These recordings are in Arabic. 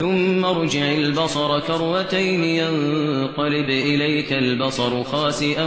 ثم ارجع البصر كروتين ينقلب إليك البصر خاسئا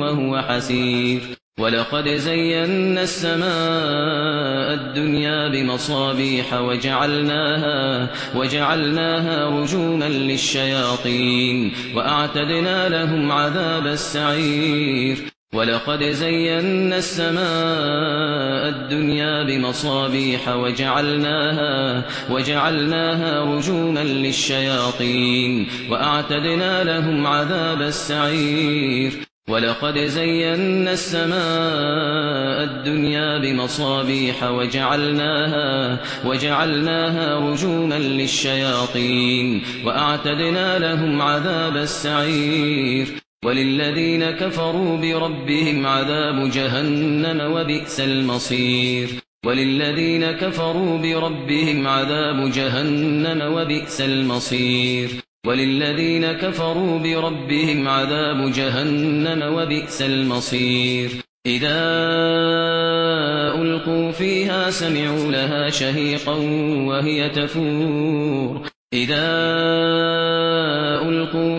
وهو حسير. ولقد زينا السماء الدنيا بمصابيح وجعلناها وجعلناها رجوما للشياطين وأعتدنا لهم عذاب السعير. ولقد زينا السماء الدنيا بمصابيح وجعلناها وجعلناها رجوما للشياطين وأعتدنا لهم عذاب السعير ولقد زينا السماء الدنيا بمصابيح وجعلناها وجعلناها رجوما للشياطين وأعتدنا لهم عذاب السعير وللذين كفروا بربهم عذاب جهنم وبئس المصير وللذين كفروا بربهم عذاب جهنم وبئس المصير وللذين كفروا بربهم عذاب جهنم وبئس المصير إذا ألقوا فيها سمعوا لها شهيقا وهي تفور. إذا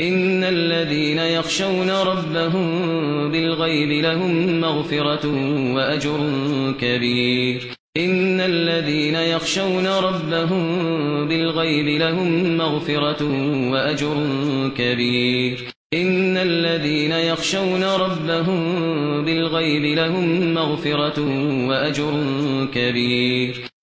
ان الذين يخشون ربهم بالغيب لهم مغفرة واجر كبير. ان الذين يخشون ربهم بالغيب لهم مغفرة واجر كبير. ان الذين يخشون ربهم بالغيب لهم مغفرة واجر كبير.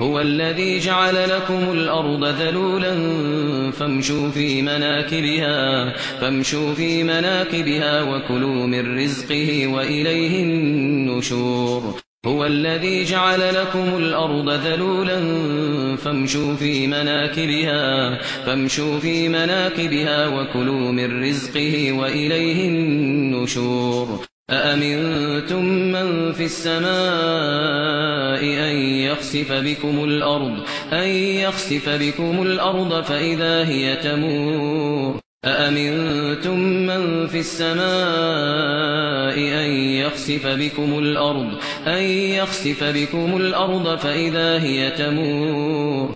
هو الذي جعل لكم الأرض ذلولا فامشوا في مناكبها فامشوا في مناكبها وكلوا من رزقه وإليه النشور. هو الذي جعل لكم الأرض ذلولا فامشوا في مناكبها فامشوا في مناكبها وكلوا من رزقه وإليه النشور. أأمنتم من في السماء أن يخسف بكم الأرض أن يخسف بكم الأرض فإذا هي تمور أأمنتم من في السماء أن يخسف بكم الأرض أن يخسف بكم الأرض فإذا هي تمور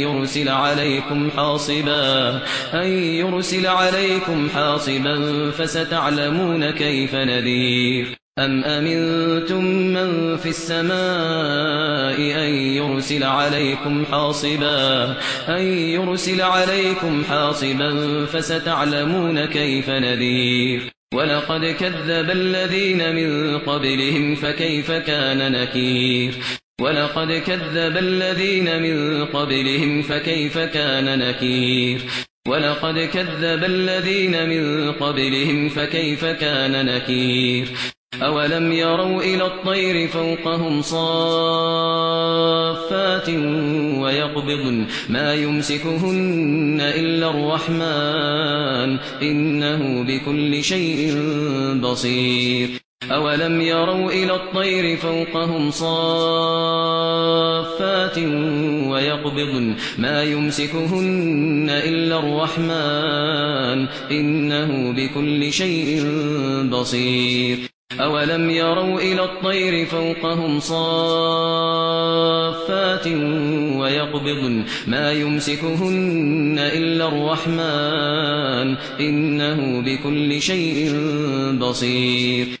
يرسل عليكم حاصبا أن يرسل عليكم حاصبا فستعلمون كيف نذير. أم أمنتم من في السماء أن يرسل عليكم حاصبا أن يرسل عليكم حاصبا فستعلمون كيف نذير. ولقد كذب الذين من قبلهم فكيف كان نكير؟ ولقد كذب الذين من قبلهم فكيف كان نكير؟ ولقد كذب الذين من قبلهم فكيف كان نكير؟ أولم يروا إلى الطير فوقهم صافات ويقبضن؟ ما يمسكهن إلا الرحمن إنه بكل شيء بصير. أولم يروا إلى الطير فوقهم صافات ويقبضن ما يمسكهن إلا الرحمن إنه بكل شيء بصير أولم يروا إلى الطير فوقهم صافات ويقبضن ما يمسكهن إلا الرحمن إنه بكل شيء بصير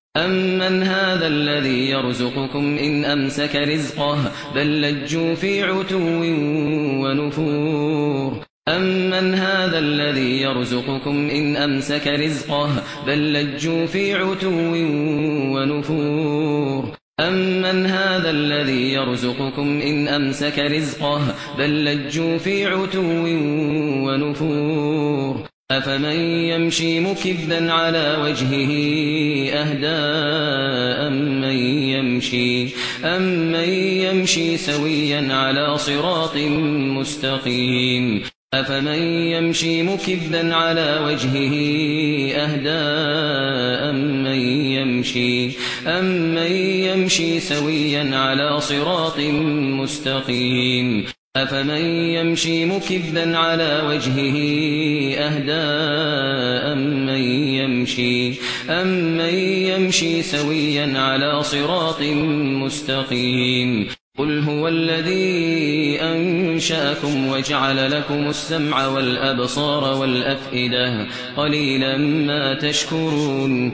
أَمَّنْ هَذَا الَّذِي يَرْزُقُكُمْ إِنْ أَمْسَكَ رِزْقَهُ بَل لَّجُّوا فِي عُتُوٍّ وَنُفُورٍ أَمَّنْ هَذَا الَّذِي يَرْزُقُكُمْ إِنْ أَمْسَكَ رِزْقَهُ بَل لَّجُّوا فِي عُتُوٍّ وَنُفُورٍ أَمَّنْ هَذَا الَّذِي يَرْزُقُكُمْ إِنْ أَمْسَكَ رِزْقَهُ بَل لَّجُّوا فِي عُتُوٍّ وَنُفُورٍ أفمن يمشي مكبا على وجهه أهدى أمن يمشي, أمن يمشي سويا على صراط مستقيم أفمن يمشي مكبا على وجهه أهدى أمن يمشي, أمن يمشي سويا على صراط مستقيم أفمن يمشي مكبا على وجهه أهداء من يمشي أمن يمشي سويا على صراط مستقيم قل هو الذي أنشأكم وجعل لكم السمع والأبصار والأفئدة قليلا ما تشكرون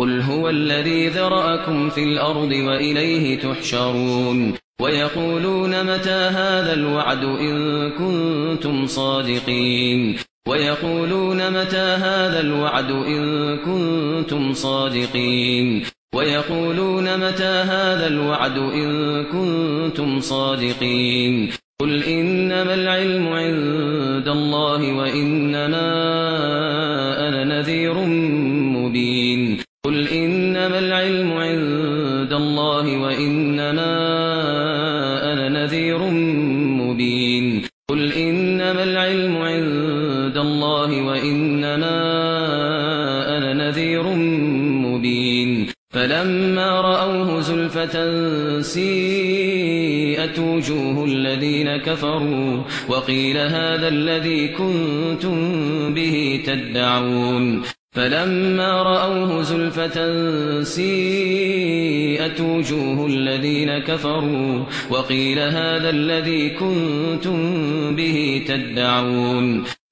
قل هو الذي ذرأكم في الأرض وإليه تحشرون ويقولون متى هذا الوعد إن كنتم صادقين ويقولون متى هذا الوعد إن كنتم صادقين ويقولون متى هذا الوعد إن كنتم صادقين قل إن سيئة سيئت وجوه الذين كفروا وقيل هذا الذي كنتم به تدعون فلما رأوه زلفة سيئت وجوه الذين كفروا وقيل هذا الذي كنتم به تدعون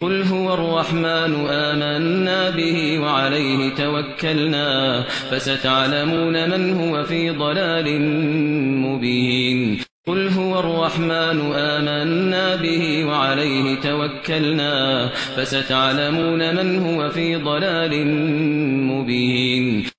قل هو الرحمن آمنا به وعليه توكلنا فستعلمون من هو في ضلال مبين. قل هو الرحمن آمنا به وعليه توكلنا فستعلمون من هو في ضلال مبين.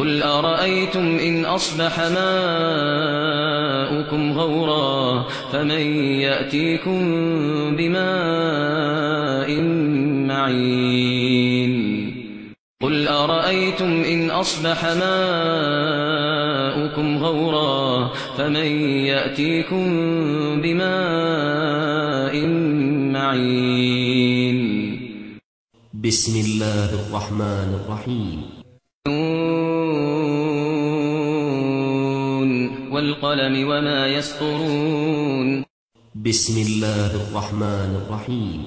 قل أرأيتم إن أصبح ماؤكم غورا فمن يأتيكم بماء معين قل أرأيتم إن أصبح ماؤكم غورا فمن يأتيكم بماء معين بسم الله الرحمن الرحيم والقلم وما يسطرون. بسم الله الرحمن الرحيم.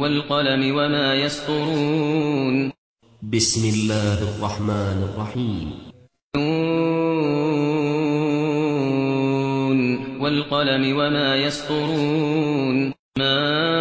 والقلم وما يسطرون. بسم الله الرحمن الرحيم. والقلم وما يسطرون. ما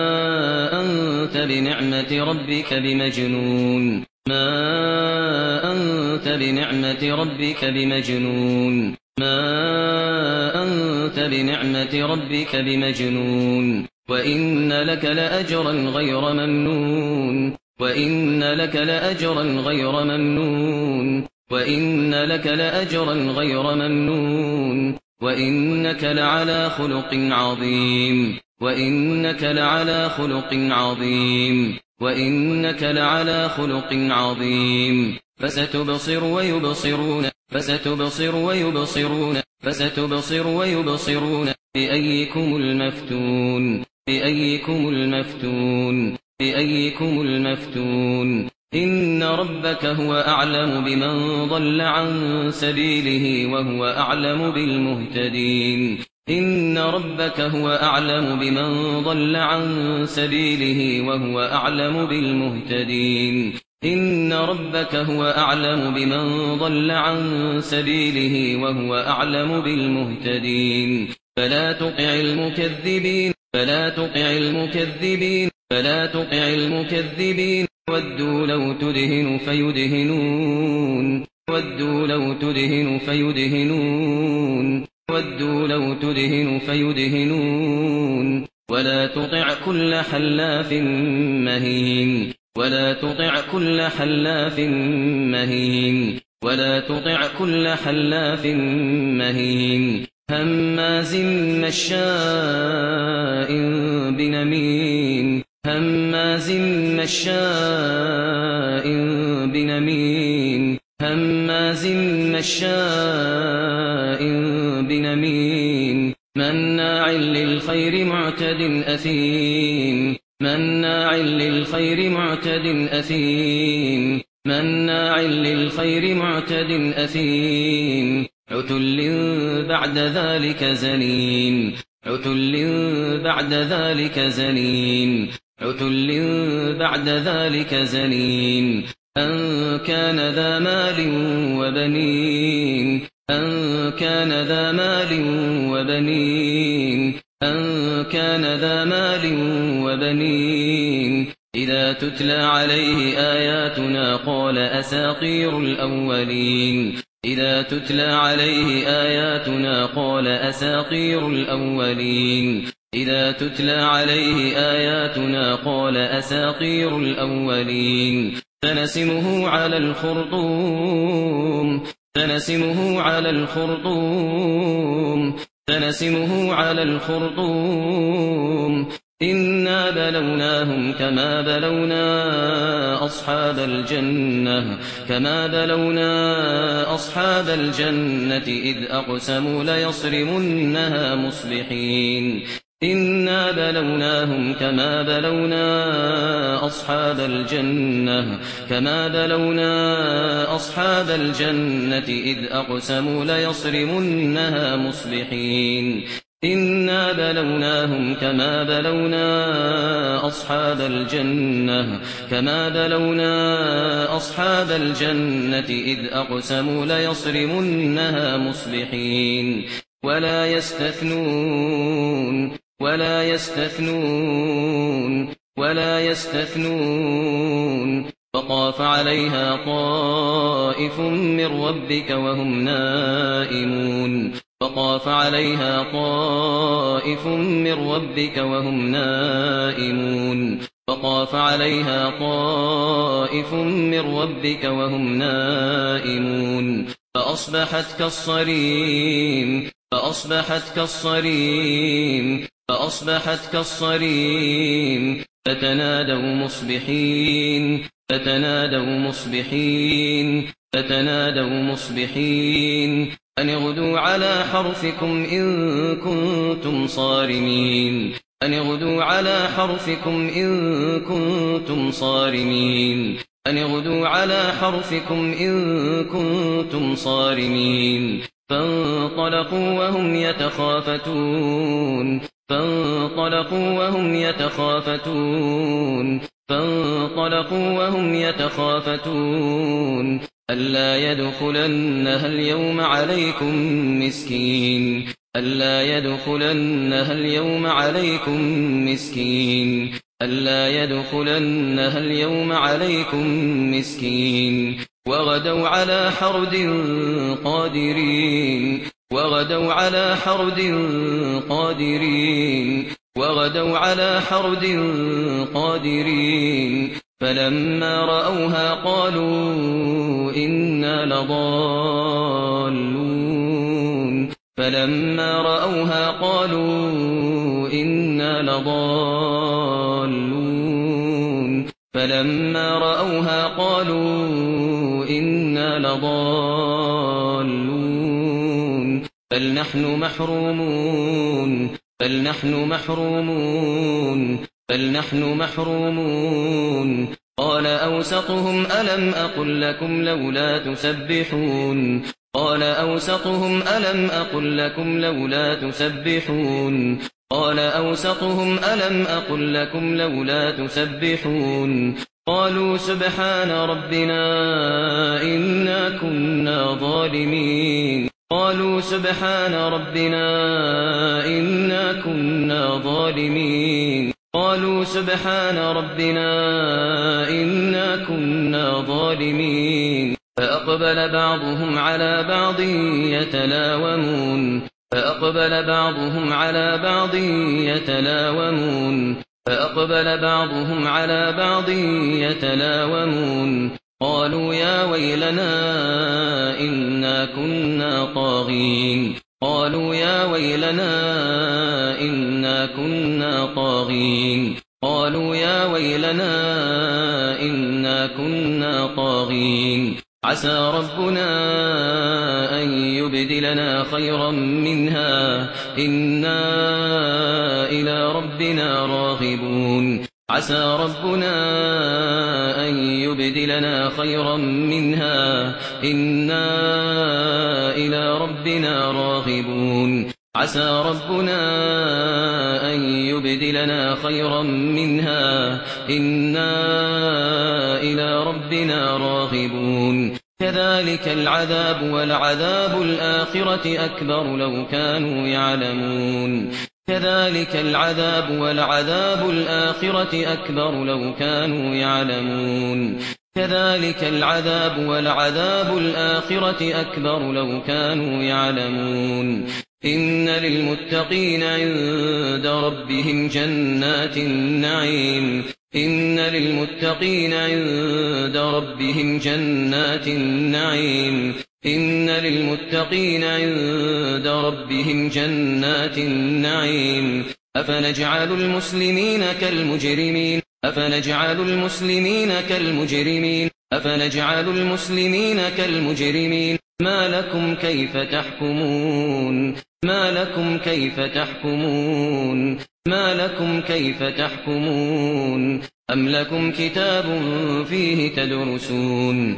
بنعمة ربك بمجنون. ما أنت بنعمة ربك بمجنون. ما أنت بنعمة ربك بمجنون. وإن لك لأجرا غير ممنون. وإن لك لأجرا غير ممنون. وإن لك لأجرا غير ممنون. وإنك لعلى خلق عظيم. وإنك لعلى خلق عظيم. وإنك لعلى خلق عظيم. فستبصر ويبصرون. فستبصر ويبصرون. فستبصر ويبصرون. بأيكم المفتون. بأيكم المفتون. بأيكم المفتون. إن ربك هو أعلم بمن ضل عن سبيله وهو أعلم بالمهتدين. إن ربك هو أعلم بمن ضل عن سبيله وهو أعلم بالمهتدين. إن ربك هو أعلم بمن ضل عن سبيله وهو أعلم بالمهتدين. فلا تطع المكذبين فلا تطع المكذبين فلا تطع المكذبين. ودوا لو تدهن فيدهنون. ودوا لو تدهن فيدهنون. ودوا لو تدهن فيدهنون. ولا تطع كل حلاف مهين. ولا تطع كل حلاف مهين. ولا تطع كل حلاف مهين. هماز مشاء بنميم. مشاء بنميم هماز مشاء بنميم مناع للخير معتد أثيم مناع للخير معتد أثيم مناع للخير معتد أثيم عتل بعد ذلك زنين عتل بعد ذلك زنين عتل بعد ذلك زنين أن كان ذا مال وبنين أن كان ذا مال وبنين أن كان ذا مال وبنين إذا تتلى عليه آياتنا قال أساطير الأولين إذا تتلى عليه آياتنا قال أساطير الأولين إذا تتلى عليه آياتنا قال أساقير الأولين سنسمه على الخرطوم سنسمه على الخرطوم سنسمه على الخرطوم إنا بلوناهم كما بلونا أصحاب الجنة كما بلونا أصحاب الجنة إذ أقسموا ليصرمنها مصبحين إنا بلوناهم كما بلونا أصحاب الجنة كما بلونا أصحاب الجنة إذ أقسموا ليصرمنها مصبحين. إنا بلوناهم كما بلونا أصحاب الجنة كما بلونا أصحاب الجنة إذ أقسموا ليصرمنها مصبحين. ولا يستثنون ولا يستثنون ولا يستثنون. فقاف عليها طائف من ربك وهم نائمون. فقاف عليها طائف من ربك وهم نائمون. فقاف عليها طائف من ربك وهم نائمون. فأصبحت كالصريم فأصبحت كالصريم. فأصبحت كالصريم فتنادوا مصبحين فتنادوا مصبحين فتنادوا مصبحين. أن اغدوا على حرفكم إن كنتم صارمين. أن اغدوا على حرفكم إن كنتم صارمين. أن اغدوا على حرفكم إن كنتم صارمين. فانطلقوا وهم يتخافتون. فانطلقوا وهم يتخافتون فانطلقوا وهم يتخافتون. ألا يدخلنها اليوم عليكم مسكين ألا يدخلنها اليوم عليكم مسكين ألا يدخلنها اليوم عليكم مسكين. وغدوا على حرد قادرين. وغدوا على حرد قادرين وغدوا على حرد قادرين. فلما رأوها قالوا إنا لضالون. فلما رأوها قالوا إنا لضالون. فلما رأوها قالوا إنا لضالون. بل نحن محرومون بل نحن محرومون بل نحن محرومون. قال أوسطهم ألم أقل لكم لولا تسبحون؟ قال أوسطهم ألم أقل لكم لولا تسبحون؟ قال أوسطهم ألم أقل لكم لولا تسبحون؟ قالوا سبحان ربنا إنا كنا ظالمين. قالوا سبحان ربنا إنا كنا ظالمين. قالوا سبحان ربنا إنا كنا ظالمين. فأقبل بعضهم على بعض يتلاومون. فأقبل بعضهم على بعض يتلاومون. فأقبل بعضهم على بعض يتلاومون. قالوا يا ويلنا إنا كنا طاغين. قالوا يا ويلنا إنا كنا طاغين. قالوا يا ويلنا إنا كنا طاغين. عسى ربنا أن يبدلنا خيرا منها. إنا إلى ربنا راغبون. عسى ربنا أن يبدلنا خيرا منها. إنا إلى ربنا راغبون. عسى ربنا أن يبدلنا خيرا منها. إنا إلى ربنا راغبون. كذلك العذاب والعذاب الآخرة أكبر لو كانوا يعلمون. كذلك العذاب والعذاب الآخرة أكبر لو كانوا يعلمون. كذلك العذاب والعذاب الآخرة أكبر لو كانوا يعلمون. إن للمتقين عند ربهم جنات النعيم. إن للمتقين عند ربهم جنات النعيم. إن للمتقين عند ربهم جنات النعيم. أفنجعل المسلمين كالمجرمين؟ أفنجعل المسلمين كالمجرمين؟ أفنجعل المسلمين كالمجرمين؟ ما لكم كيف تحكمون؟ ما لكم كيف تحكمون؟ ما لكم كيف تحكمون؟ أم لكم كتاب فيه تدرسون؟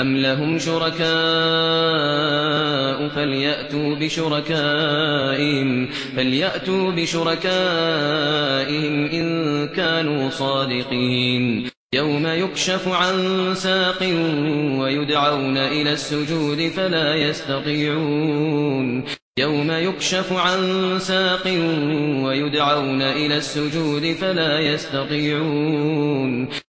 أم لهم شركاء فليأتوا بشركائهم فليأتوا بشركائهم إن كانوا صادقين يوم يكشف عن ساق ويدعون إلى السجود فلا يستطيعون يوم يكشف عن ساق ويدعون إلى السجود فلا يستطيعون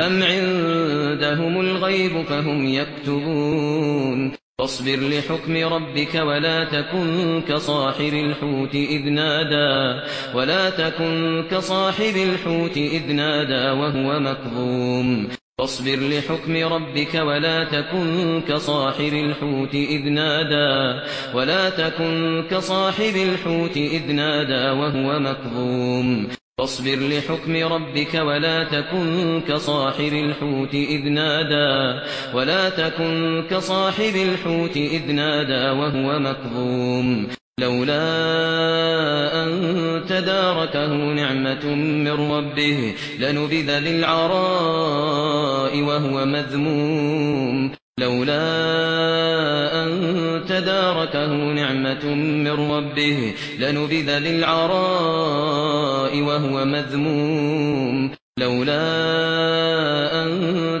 أم عندهم الغيب فهم يكتبون فاصبر لحكم ربك ولا تكن كصاحب الحوت إذ نادى ولا تكن كصاحب الحوت إذ نادى وهو مكظوم فاصبر لحكم ربك ولا تكن كصاحب الحوت إذ نادى ولا تكن كصاحب الحوت إذ نادى وهو مكظوم فاصبر لحكم ربك ولا تكن كصاحب الحوت إذ نادى ولا تكن كصاحب الحوت إذ نادى وهو مكظوم. لولا أن تداركه نعمة من ربه لنبذ للعراء وهو مذموم. لولا أدركه نعمة من ربه لنبذ للعراء وهو مذموم لولا أن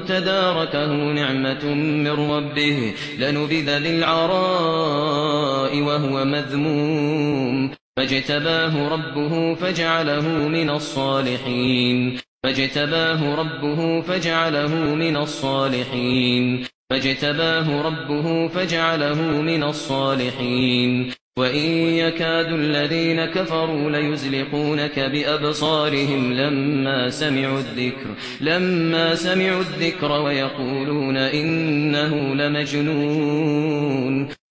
تداركه نعمة من ربه لنبذ للعراء وهو مذموم فاجتباه ربه فجعله من الصالحين فاجتباه ربه فجعله من الصالحين فاجتباه ربه فجعله من الصالحين. وإن يكاد الذين كفروا ليزلقونك بأبصارهم لما سمعوا الذكر لما سمعوا الذكر ويقولون إنه لمجنون.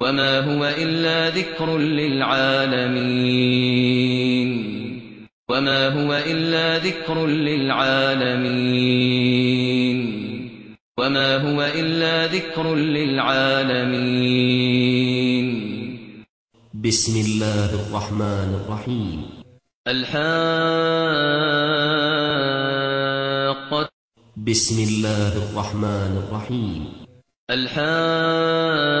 وما هو إلا ذكر للعالمين وما هو إلا ذكر للعالمين وما هو إلا ذكر للعالمين بسم الله الرحمن الرحيم. الحاقة بسم الله الرحمن الرحيم. الحاقة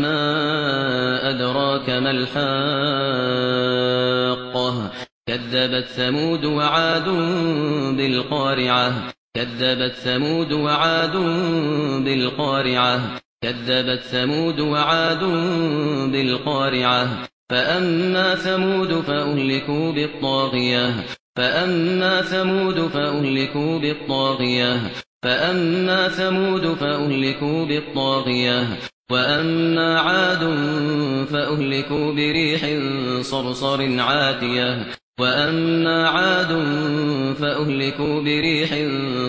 وما أدراك ما الحاقة كذبت ثمود وعاد بالقارعة كذبت ثمود وعاد بالقارعة كذبت ثمود وعاد بالقارعة فأما ثمود فأهلكوا بالطاغية فأما ثمود فأهلكوا بالطاغية فأما ثمود فأهلكوا بالطاغية وأما عاد فأهلكوا بريح صرصر عاتية. وأما عاد فأهلكوا بريح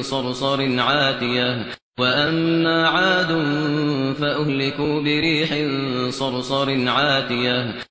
صرصر عاتية. وأما عاد فأهلكوا بريح صرصر عاتية.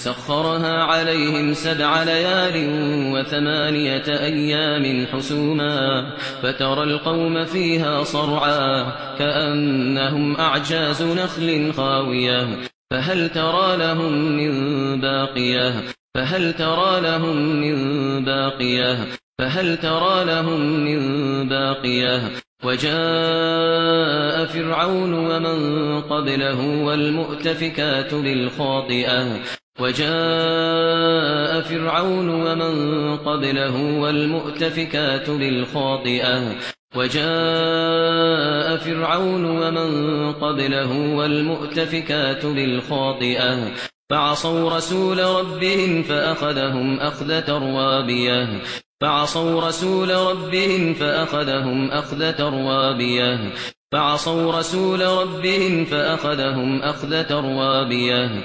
سخرها عليهم سبع ليال وثمانية أيام حسوما فترى القوم فيها صرعا كأنهم أعجاز نخل خاوية فهل ترى لهم من باقية فهل ترى لهم من باقية فهل ترى لهم من باقية وجاء فرعون ومن قبله والمؤتفكات بالخاطئة وجاء فرعون ومن قبله والمؤتفكات بالخاطئة وجاء فرعون ومن قبله والمؤتفكات بالخاطئة فعصوا رسول ربهم فأخذهم أخذة روابية فعصوا رسول ربهم فأخذهم أخذة روابية فعصوا رسول ربهم فأخذهم أخذة روابية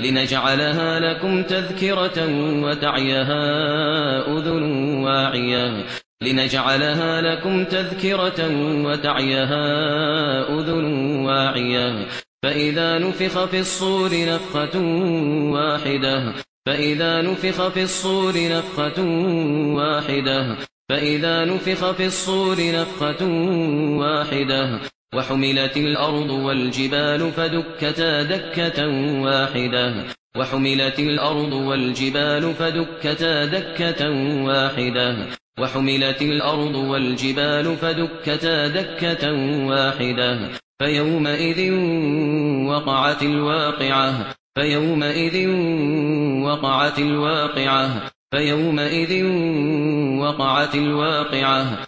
لنجعلها لكم تذكرة وتعيها أذن واعية. لنجعلها لكم تذكرة وتعيها أذن واعية. فإذا نفخ في الصور نفخة واحدة. فإذا نفخ في الصور نفخة واحدة. فإذا نفخ في الصور نفخة واحدة. وحملت الأرض والجبال فدكتا دكة واحدة. وحملت الأرض والجبال فدكتا دكة واحدة. وحملت الأرض والجبال فدكتا دكة واحدة. فيومئذ وقعت الواقعة. فيومئذ وقعت الواقعة. فيومئذ وقعت الواقعة.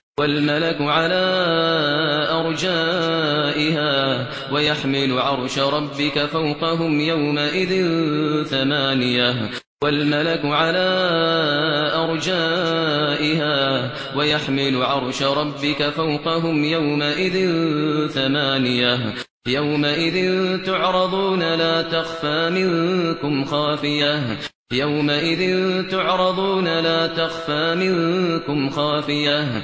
والملك على أرجائها ويحمل عرش ربك فوقهم يومئذ ثمانية والملك على أرجائها ويحمل عرش ربك فوقهم يومئذ ثمانية يومئذ تعرضون لا تخفى منكم خافية يومئذ تعرضون لا تخفى منكم خافية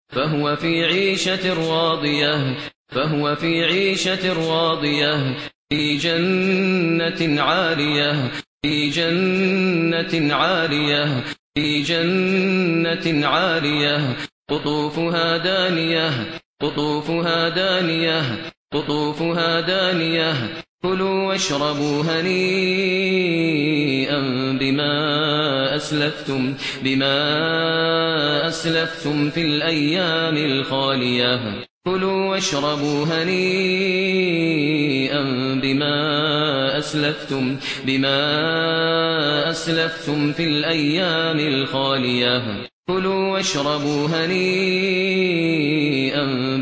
فهو في عيشة راضية فهو في عيشة راضية في جنة عالية في جنة عالية في جنة عالية. قطوفها دانية قطوفها دانية قطوفها دانية. كلوا واشربوا هنيئا بما أسلفتم, بما أسلفتم في الأيام الخالية. كلوا واشربوا هنيئا بما أسلفتم, بما أسلفتم في الأيام الخالية. كلوا واشربوا هنيئا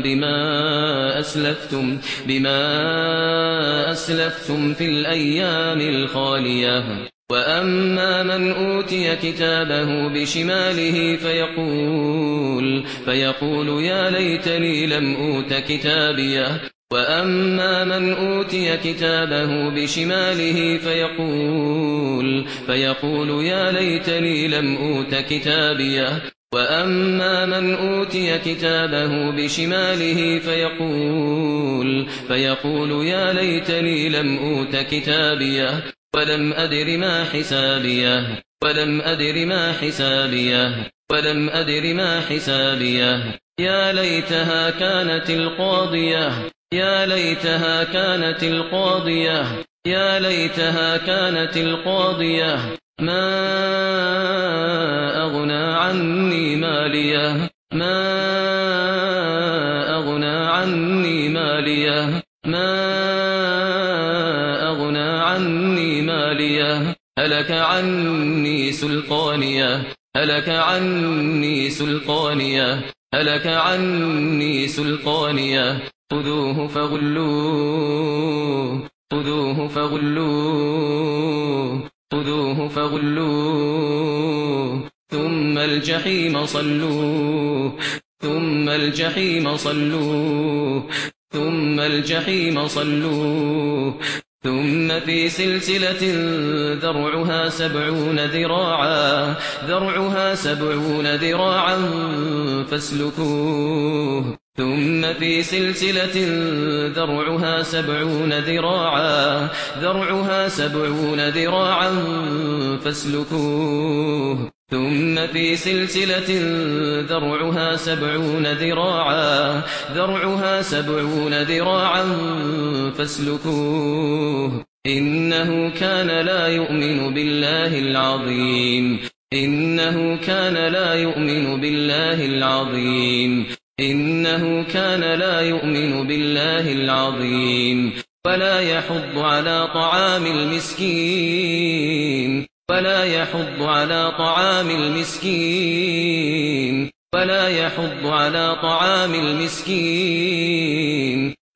بما أسلفتم, بما أسلفتم في الأيام الخالية. وأما من أوتي كتابه بشماله فيقول, فيقول يا ليتني لم أوت كتابيه. وأما من أوتي كتابه بشماله فيقول فيقول يا ليتني لم أوت كتابيه. وأما من أوتي كتابه بشماله فيقول فيقول يا ليتني لم أوت كتابيه. ولم أدر ما حسابيه. ولم أدر ما حسابيه. ولم أدر ما حسابيه. يا ليتها كانت القاضية. يا ليتها كانت القاضية. يا ليتها كانت القاضية. ما أغنى عني مالية. ما أغنى عني مالية. ما أغنى عني مالية. هلك عني سلطانية. هلك عني سلطانية. هلك عني سلطانية. خذوه فغلوه خذوه فغلوه خذوه فغلوه. ثم الجحيم صلوه ثم الجحيم صلوه ثم الجحيم صلوه. ثم في سلسلة ذرعها سبعون ذراعا ذرعها سبعون ذراعا فاسلكوه. ثم في سلسلة ذرعها سبعون ذراعا ذرعها سبعون ذراعا فاسلكوه. ثم في سلسلة ذرعها سبعون ذراعا ذرعها سبعون ذراعا فاسلكوه. إنه كان لا يؤمن بالله العظيم. إنه كان لا يؤمن بالله العظيم. إنه كان لا يؤمن بالله العظيم ولا يحض على طعام المسكين ولا يحض على طعام المسكين ولا يحض على طعام المسكين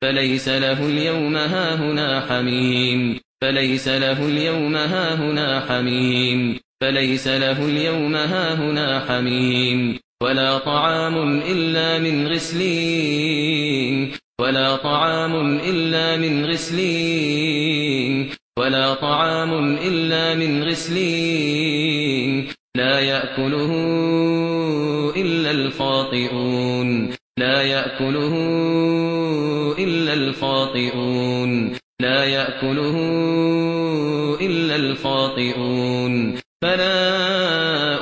فليس له اليوم هاهنا حميم فليس له اليوم هاهنا حميم فليس له اليوم هاهنا حميم ولا طعام إلا من غسلين. ولا طعام إلا من غسلين. ولا طعام إلا من غسلين. لا يأكله إلا الخاطئون لا يأكله إلا الخاطئون لا يأكله إلا الخاطئون فلا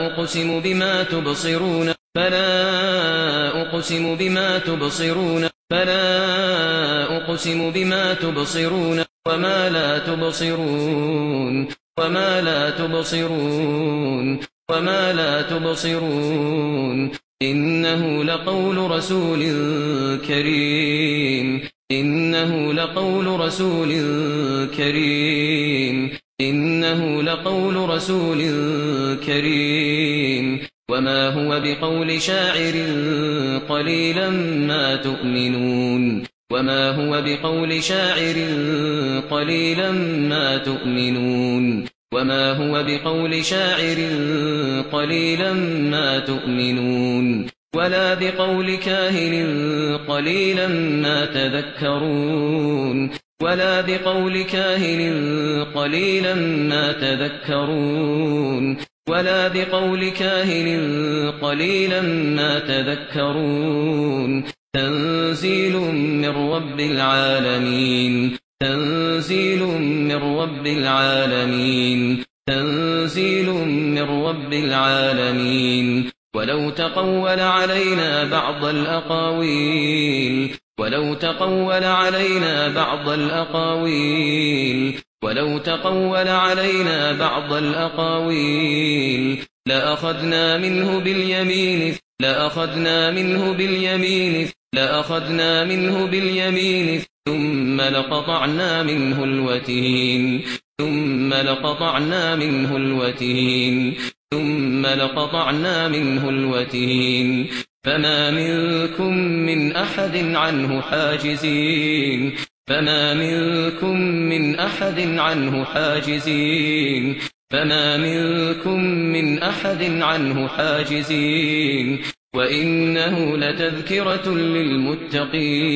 أقسم بما تبصرون. فلا أقسم بما تبصرون فلا أقسم بما تبصرون وما لا تبصرون وما لا تبصرون وما لا تبصرون إنه لقول رسول كريم إنه لقول رسول كريم إنه لقول رسول كريم وما هو بقول شاعر قليلا ما تؤمنون وما هو بقول شاعر قليلا ما تؤمنون وما هو بقول شاعر قليلا ما تؤمنون ولا بقول كاهن قليلا ما تذكرون ولا بقول كاهن قليلا ما تذكرون ولا بقول كاهن قليلا ما تذكرون. تنزيل من رب العالمين. تنزيل من رب العالمين. تنزيل من رب العالمين. ولو تقول علينا بعض الأقاويل. ولو تقول علينا بعض الأقاويل. ولو تقول علينا بعض الأقاويل لأخذنا منه باليمين لأخذنا منه باليمين لأخذنا منه باليمين ثم لقطعنا منه الوتين ثم لقطعنا منه الوتين ثم لقطعنا منه الوتين. فما منكم من أحد عنه حاجزين. فما منكم من أحد عنه حاجزين فما منكم من أحد عنه حاجزين وإنه لتذكرة للمتقين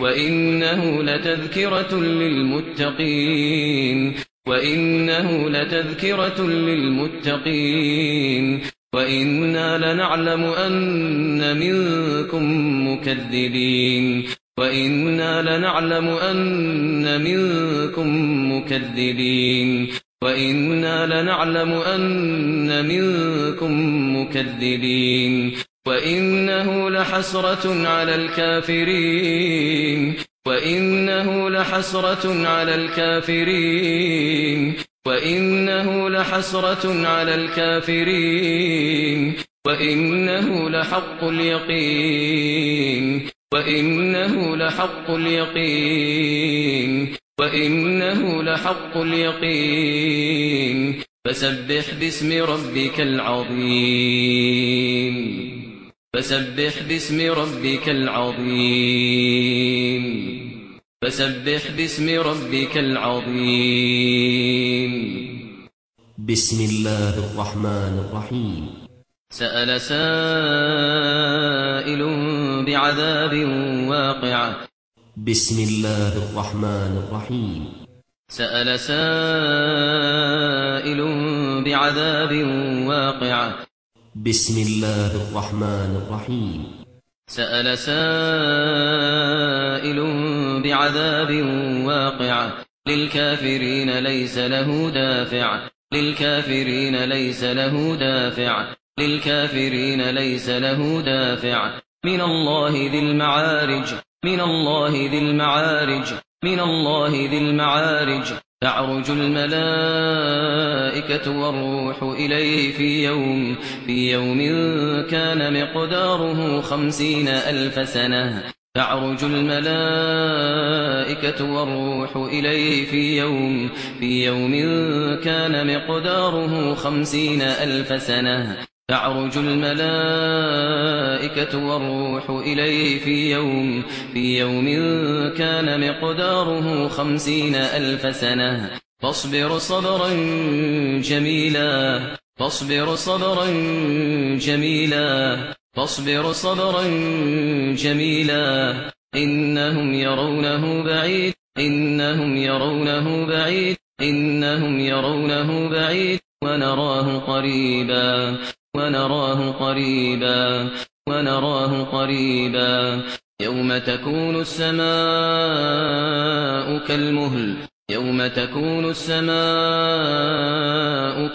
وإنه لتذكرة للمتقين وإنه لتذكرة للمتقين وإنا لنعلم أن منكم مكذبين وَإِنَّا لَنَعْلَمُ أَنَّ مِنكُم مُّكَذِّبِينَ وَإِنَّا لَنَعْلَمُ أَنَّ مِنكُم مُّكَذِّبِينَ وَإِنَّهُ لَحَسْرَةٌ عَلَى الْكَافِرِينَ وَإِنَّهُ لَحَسْرَةٌ عَلَى الْكَافِرِينَ وَإِنَّهُ لَحَسْرَةٌ عَلَى الْكَافِرِينَ وَإِنَّهُ لَحَقُّ الْيَقِينِ وإنه لحق اليقين وإنه لحق اليقين فسبح باسم ربك العظيم فسبح باسم ربك العظيم فسبح باسم ربك العظيم بسم الله الرحمن الرحيم سأل سائل بعذاب واقع. بسم الله الرحمن الرحيم. سأل سائل بعذاب واقع. بسم الله الرحمن الرحيم. سأل سائل بعذاب واقع. للكافرين ليس له دافع. للكافرين ليس له دافع. للكافرين ليس له دافع. من الله ذي المعارج. من الله ذي المعارج. من الله ذي المعارج. تعرج الملائكة والروح إليه في يوم. في يوم كان مقداره خمسين ألف سنة. تعرج الملائكة والروح إليه في يوم. في يوم كان مقداره خمسين ألف سنة. تعرج الملائكة والروح إليه في يوم, في يوم كان مقداره خمسين ألف سنة. فاصبر صبرا جميلا فاصبر صبرا جميلا فاصبر صبرا جميلا. إنهم يرونه بعيد إنهم يرونه بعيد إنهم يرونه بعيد ونراه قريبا. ونراه قريبا ونراه قريبا. يوم تكون السماء كالمهل يوم تكون السماء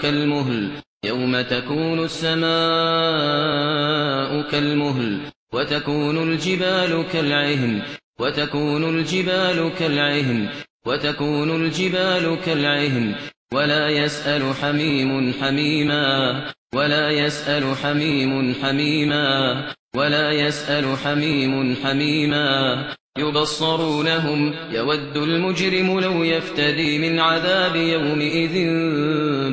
كالمهل يوم تكون السماء كالمهل وتكون الجبال كالعهن وتكون الجبال كالعهن وتكون الجبال كالعهن. ولا يسأل حميم حميما ولا يسأل حميم حميما ولا يسأل حميم حميما. يبصرونهم يود المجرم لو يفتدي من عذاب يومئذ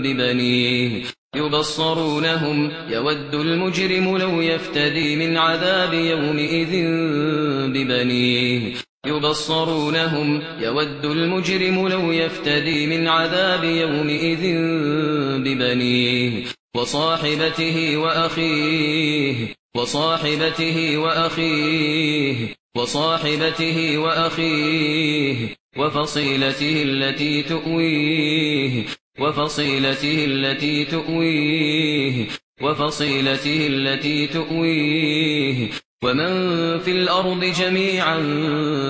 ببنيه. يبصرونهم يود المجرم لو يفتدي من عذاب يومئذ ببنيه. يبصرونهم يود المجرم لو يفتدي من عذاب يومئذ ببنيه وصاحبته وأخيه وصاحبته وأخيه وصاحبته وأخيه وفصيلته التي تؤويه وفصيلته التي تؤويه وفصيلته التي تؤويه ومن في الأرض جميعا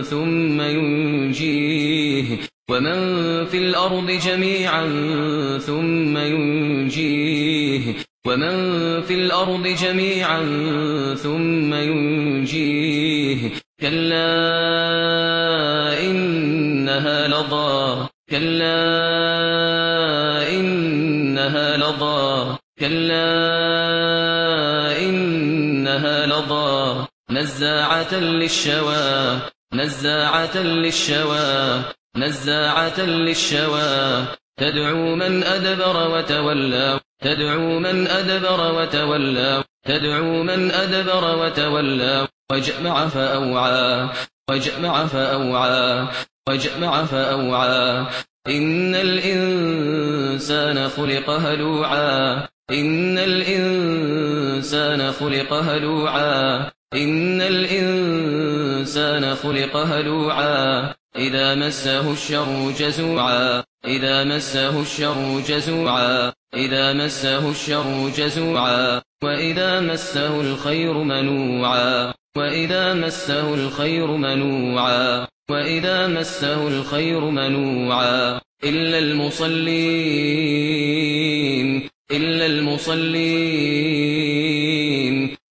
ثم ينجيه ومن في الأرض جميعا ثم ينجيه ومن في الأرض جميعا ثم ينجيه كلا إنها لضا كلا إنها لضا كلا إنها لضا نزاعة للشوا نزاعة للشوا نزاعة للشوا تدعو من أدبر وتولى تدعو من أدبر وتولى تدعو من أدبر وتولى. وجمع فأوعى وجمع فأوعى وجمع فأوعى. إن الإنسان خلق هلوعا إن الإنسان خلق هلوعا. إن الإنسان خلق هلوعا. إذا مسه الشر جزوعا. إذا مسه الشر جزوعا. إذا مسه الشر جزوعا. وإذا مسه الخير منوعا. وإذا مسه الخير منوعا. وإذا مسه الخير منوعا. إلا المصلين. إلا المصلين.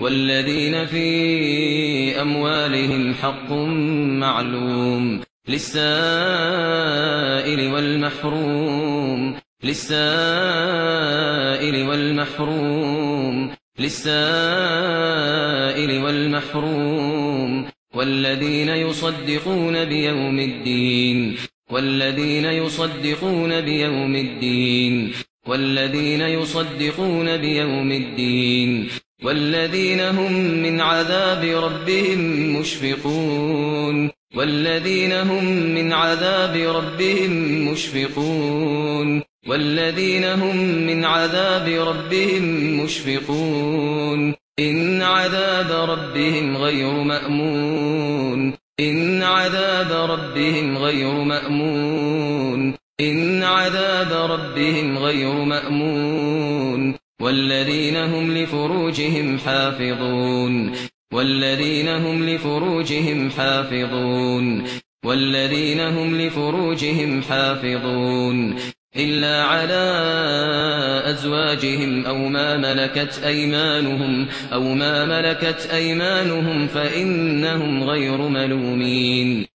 والذين في أموالهم حق معلوم للسائل والمحروم للسائل والمحروم للسائل والمحروم والذين يصدقون بيوم الدين والذين يصدقون بيوم الدين والذين يصدقون بيوم الدين والذين هم من عذاب ربهم مشفقون والذين هم من عذاب ربهم مشفقون والذين هم من عذاب ربهم مشفقون ان عذاب ربهم غير مأمون ان عذاب ربهم غير مأمون ان عذاب ربهم غير مأمون والذين هم لفروجهم حافظون والذين هم لفروجهم حافظون والذين هم لفروجهم حافظون إلا على أزواجهم أو ما ملكت أيمانهم أو ما ملكت أيمانهم فإنهم غير ملومين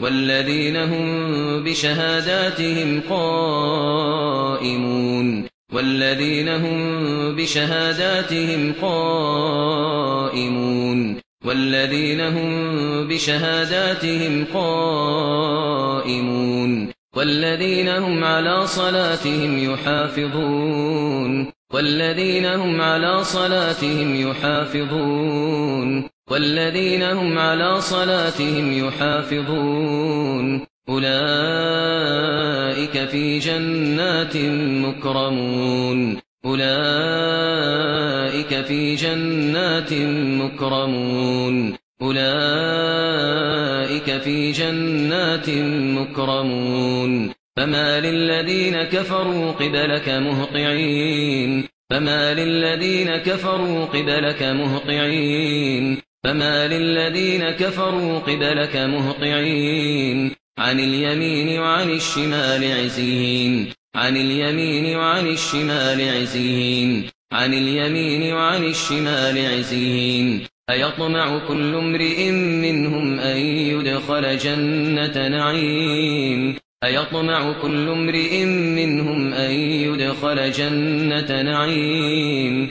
والذين هم بشهاداتهم قائمون والذين هم بشهاداتهم قائمون والذين هم بشهاداتهم قائمون والذين هم على صلاتهم يحافظون والذين هم على صلاتهم يحافظون والذين هم على صلاتهم يحافظون. أولئك في جنات مكرمون أولئك في جنات مكرمون أولئك في جنات مكرمون فما للذين كفروا قبلك مهطعين فما للذين كفروا قبلك مهطعين فما للذين كفروا قبلك مهطعين عن اليمين وعن الشمال عزين عن اليمين وعن الشمال عزين عن اليمين وعن الشمال عزين أيطمع كل امرئ منهم أن يدخل جنة نعيم أيطمع كل امرئ منهم أن يدخل جنة نعيم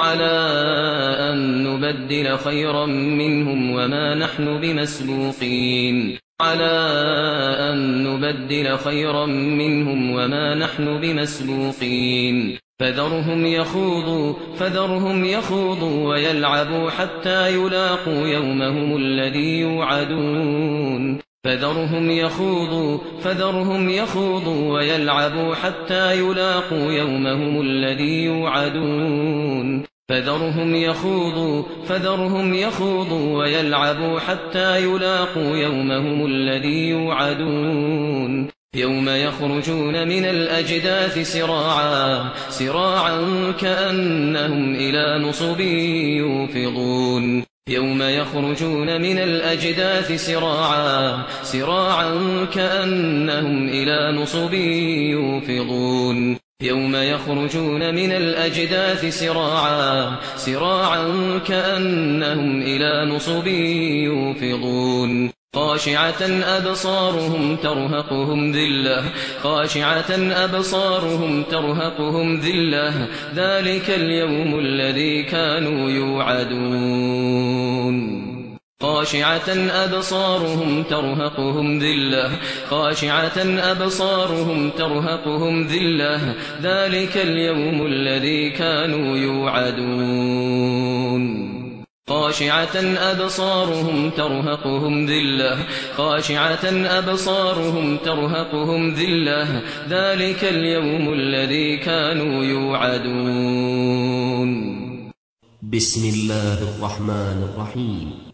على أن نبدل خيرا منهم وما نحن بمسبوقين. على أن نبدل خيرا منهم وما نحن بمسبوقين. فذرهم يخوضوا فذرهم يخوضوا ويلعبوا حتى يلاقوا يومهم الذي يوعدون. فذرهم يخوضوا فذرهم يخوضوا ويلعبوا حتى يلاقوا يومهم الذي يوعدون. فذرهم يخوضوا فذرهم يخوضوا ويلعبوا حتى يلاقوا يومهم الذي يوعدون. يوم يخرجون من الأجداث سراعا سراعا كأنهم إلى نصب يوفضون. يوم يخرجون من الأجداث سراعا سراعا كأنهم إلى نصب يوفضون. يوم يخرجون من الأجداث سراعا سراعا كأنهم إلى نصب يوفضون. خاشعة أبصارهم ترهقهم ذلة. خاشعة أبصارهم ترهقهم ذلة. ذلك اليوم الذي كانوا يوعدون. خاشعة أبصارهم ترهقهم ذلة. خاشعة أبصارهم ترهقهم ذلة. ذلك اليوم الذي كانوا يوعدون. خاشعة أبصارهم ترهقهم ذلة. خاشعة أبصارهم ترهقهم ذلة. ذلك اليوم الذي كانوا يوعدون. بسم الله الرحمن الرحيم.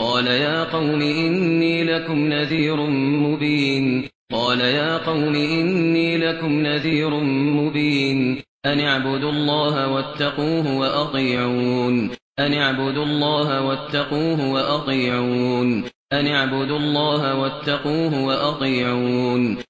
قال يا قوم إني لكم نذير مبين. قال يا قوم إني لكم نذير مبين. أن اعبدوا الله واتقوه وأطيعون. أن اعبدوا الله واتقوه وأطيعون. أن اعبدوا الله واتقوه وأطيعون.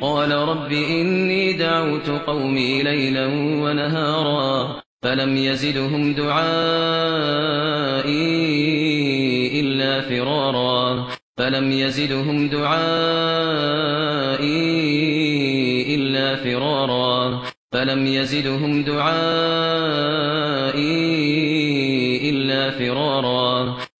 قال رب إني دعوت قومي ليلا ونهارا فلم يزدهم دعائي إلا فرارا فلم يزدهم دعائي إلا فرارا فلم يزدهم دعائي إلا فرارا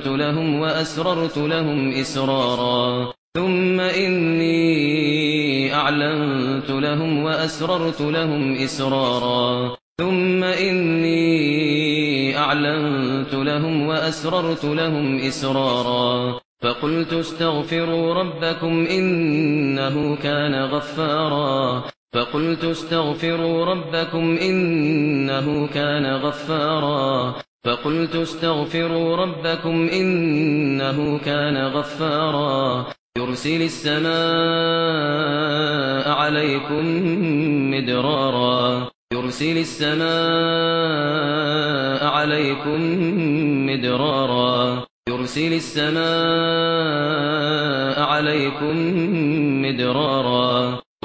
قدمت لهم وأسررت لهم إسرارا ثم إني أعلنت لهم وأسررت لهم إسرارا ثم إني أعلنت لهم وأسررت لهم إسرارا فقلت استغفروا ربكم إنه كان غفارا فقلت استغفروا ربكم إنه كان غفارا فقلت استغفروا ربكم إنه كان غفارا. يرسل السماء عليكم مدرارا. يرسل السماء عليكم مدرارا. يرسل السماء عليكم مدرارا.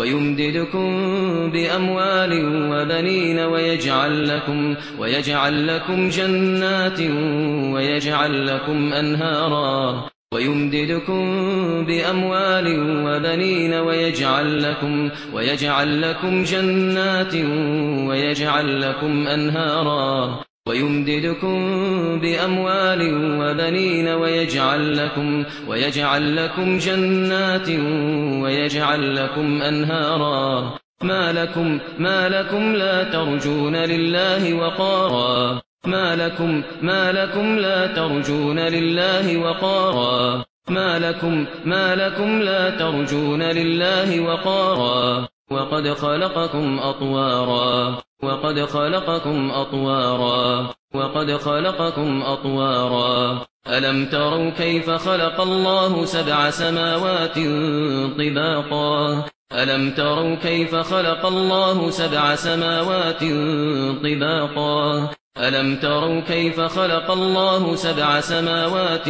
ويمددكم بأموال وبنين ويجعل لكم, ويجعل لكم جنات ويجعل لكم أنهارا ويمددكم بأموال وبنين ويجعل لكم, ويجعل لكم جنات ويجعل لكم أنهارا ويمددكم بأموال وبنين ويجعل لكم, ويجعل لكم جنات ويجعل لكم أنهارا. ما لكم, ما لكم لا ترجون لله وقارا. ما لكم, ما لكم لا ترجون لله وقارا. ما لكم, ما لكم لا ترجون لله وقارا. وقد خلقكم أطوارا. وقد خلقكم أطوارا. وقد خلقكم أطوارا. ألم تروا كيف خلق الله سبع سماوات طباقا؟ ألم تروا كيف خلق الله سبع سماوات طباقا؟ ألم تروا كيف خلق الله سبع سماوات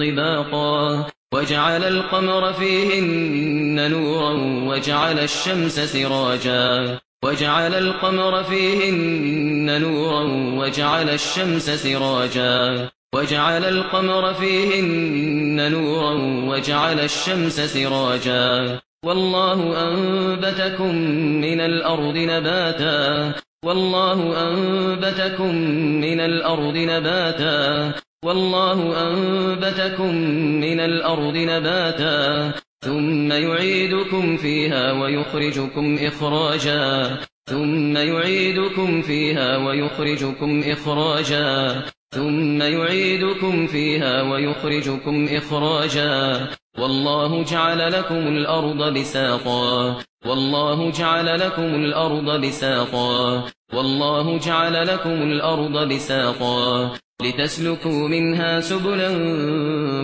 طباقا؟ وجعل القمر فيهن نورا وجعل الشمس سراجا. وجعل القمر فيهن نورا وجعل الشمس سراجا. وجعل القمر فيهن نورا وجعل الشمس سراجا. والله أنبتكم من الأرض نباتا. والله أنبتكم من الأرض نباتا. والله أنبتكم من الأرض نباتا ثم يعيدكم فيها ويخرجكم إخراجا ثم يعيدكم فيها ويخرجكم إخراجا ثم يعيدكم فيها ويخرجكم إخراجا والله جعل لكم الأرض بساطا والله جعل لكم الأرض بساقا والله جعل لكم الأرض بساقا لتسلكوا منها سبلا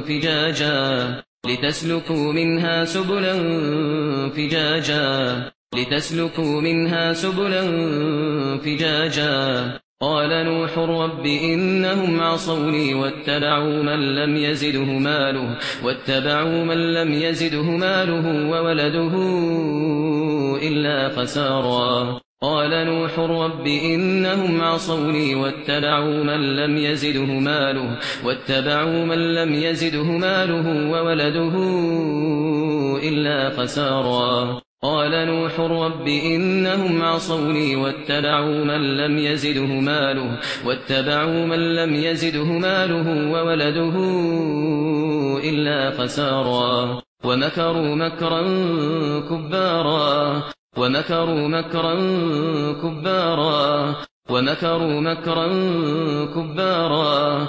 فجاجا لتسلكوا منها سبلا فجاجا لتسلكوا منها سبلا فجاجا. قال نوح رب إنهم عصوني واتبعوا من لم يزده ماله واتبعوا من لم يزده ماله وولده إلا خسارا. قال نوح رب إنهم عصوني واتبعوا من لم يزده ماله واتبعوا من لم يزده ماله وولده إلا خسارا. قال نوح رب إنهم عصوني واتبعوا من لم يزده ماله واتبعوا من لم يزده ماله وولده إلا خسارا ومكروا مكرا كبارا ومكروا مكرا كبارا ومكروا مكرا كبارا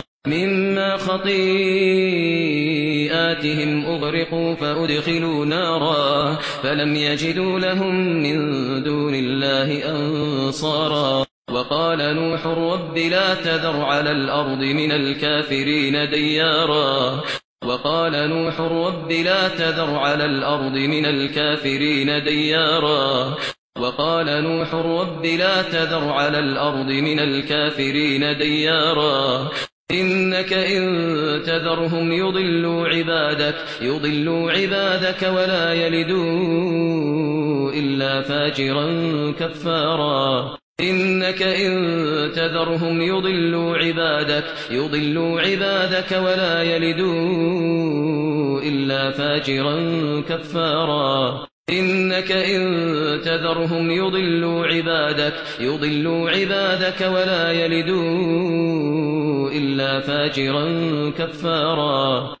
مما خطيئاتهم أغرقوا فأدخلوا نارا فلم يجدوا لهم من دون الله أنصارا وقال نوح رب لا تذر على الأرض من الكافرين ديارا وقال نوح رب لا تذر على الأرض من الكافرين ديارا وقال نوح رب لا تذر على الأرض من الكافرين ديارا إنك إن تذرهم يضلوا عبادك, يضلوا عبادك ولا يلدوا إلا فاجرا كفارا. إنك إن تذرهم يضلوا عبادك, يضلوا عبادك ولا يلدوا إلا فاجرا كفارا. إنك إن تذرهم يضلوا عبادك يضلوا عبادك ولا يلدوا إلا فاجرا كفارا.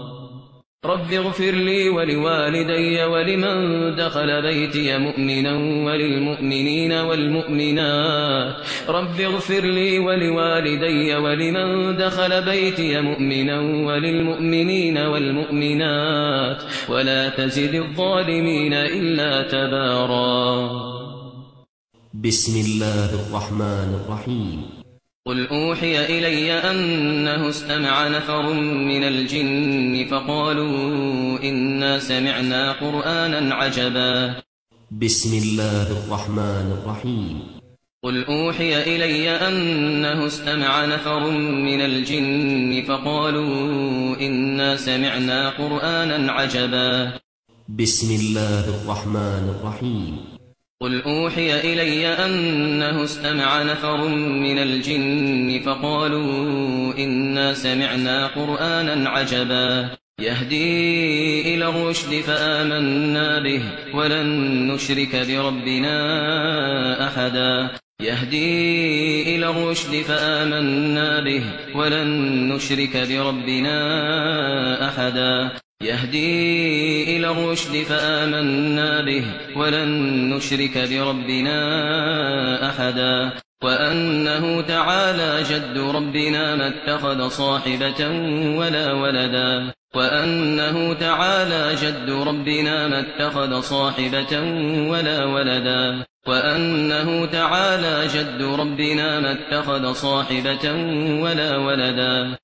رب اغفر لي ولوالدي ولمن دخل بيتي مؤمنا وللمؤمنين والمؤمنات. رب اغفر لي ولوالدي ولمن دخل بيتي مؤمنا وللمؤمنين والمؤمنات. ولا تزد الظالمين إلا تبارا. بسم الله الرحمن الرحيم. قل أوحي إلي أنه استمع نفر من الجن فقالوا إنا سمعنا قرآنا عجبا بسم الله الرحمن الرحيم قل أوحي إلي أنه استمع نفر من الجن فقالوا إنا سمعنا قرآنا عجبا بسم الله الرحمن الرحيم قل أوحي إلي أنه استمع نفر من الجن فقالوا إنا سمعنا قرآنا عجبا. يهدي إلى الرشد فآمنا به ولن نشرك بربنا أحدا. يهدي إلى الرشد فآمنا به ولن نشرك بربنا أحدا. يهدي إلى الرشد فآمنا به ولن نشرك بربنا أحدا وأنه تعالى جد ربنا ما اتخذ صاحبة ولا ولدا وأنه تعالى جد ربنا ما اتخذ صاحبة ولا ولدا وأنه تعالى جد ربنا ما اتخذ صاحبة ولا ولدا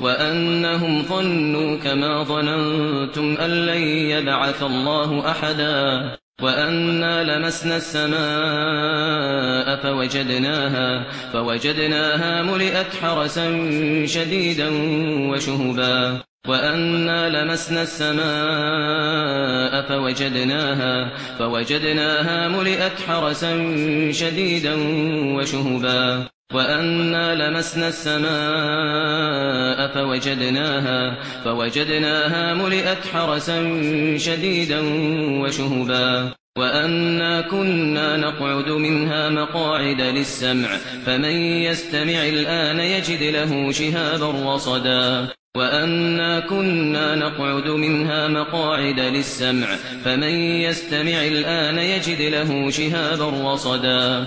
وأنهم ظنوا كما ظننتم أن لن يبعث الله أحدا وأنا لمسنا السماء فوجدناها, فوجدناها ملئت حرسا شديدا وشهبا وأنا لمسنا السماء فوجدناها, فوجدناها ملئت حرسا شديدا وشهبا وأنا لمسنا السماء فوجدناها, فوجدناها ملئت حرسا شديدا وشهبا. وأنا كنا نقعد منها مقاعد للسمع فمن يستمع الآن يجد له شهابا رصدا. وأنا كنا نقعد منها مقاعد للسمع فمن يستمع الآن يجد له شهابا رصدا.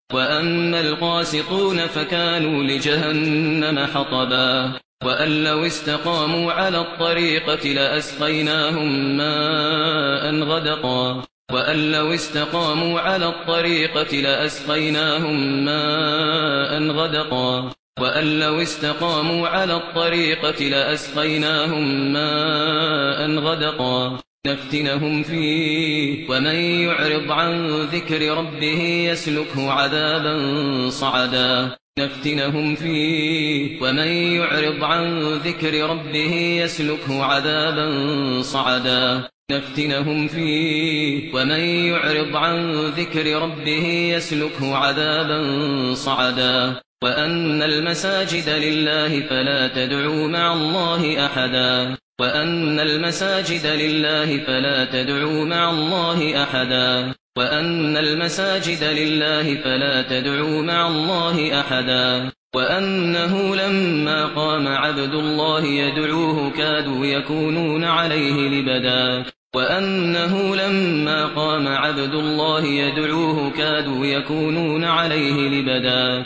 وأما القاسطون فكانوا لجهنم حطبا وأن لو استقاموا على الطريقة لأسقيناهم ماء غدقا وأن لو استقاموا على الطريقة لأسقيناهم ماء غدقا وأن لو استقاموا على الطريقة لأسقيناهم ماء غدقا نفتنهم فيه ومن يعرض عن ذكر ربه يسلكه عذابا صعدا. نفتنهم فيه ومن يعرض عن ذكر ربه يسلكه عذابا صعدا. نفتنهم فيه ومن يعرض عن ذكر ربه يسلكه عذابا صعدا. وأن المساجد لله فلا تدعوا مع الله أحدا. وأن المساجد لله فلا تدعوا مع الله أحدا وأن المساجد لله فلا تدعوا مع الله أحدا وأنه لما قام عبد الله يدعوه كادوا يكونون عليه لبدا وأنه لما قام عبد الله يدعوه كادوا يكونون عليه لبدا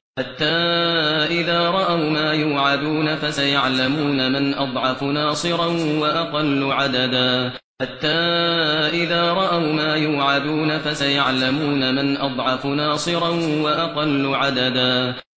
حتى إذا رأوا ما يوعدون فسيعلمون من أضعف ناصرا وأقل عددا. حتى إذا رأوا ما يوعدون فسيعلمون من أضعف ناصرا وأقل عددا.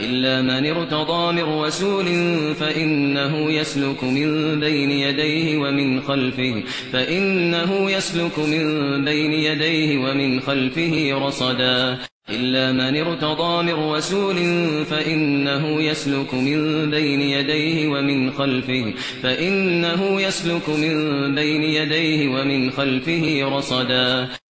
إلا من ارتضى من رسول فإنه يسلك من بين يديه ومن خلفه فإنه يسلك من بين يديه ومن خلفه رصدا إلا من ارتضى من رسول فإنه يسلك من بين يديه ومن خلفه فإنه يسلك من بين يديه ومن خلفه رصدا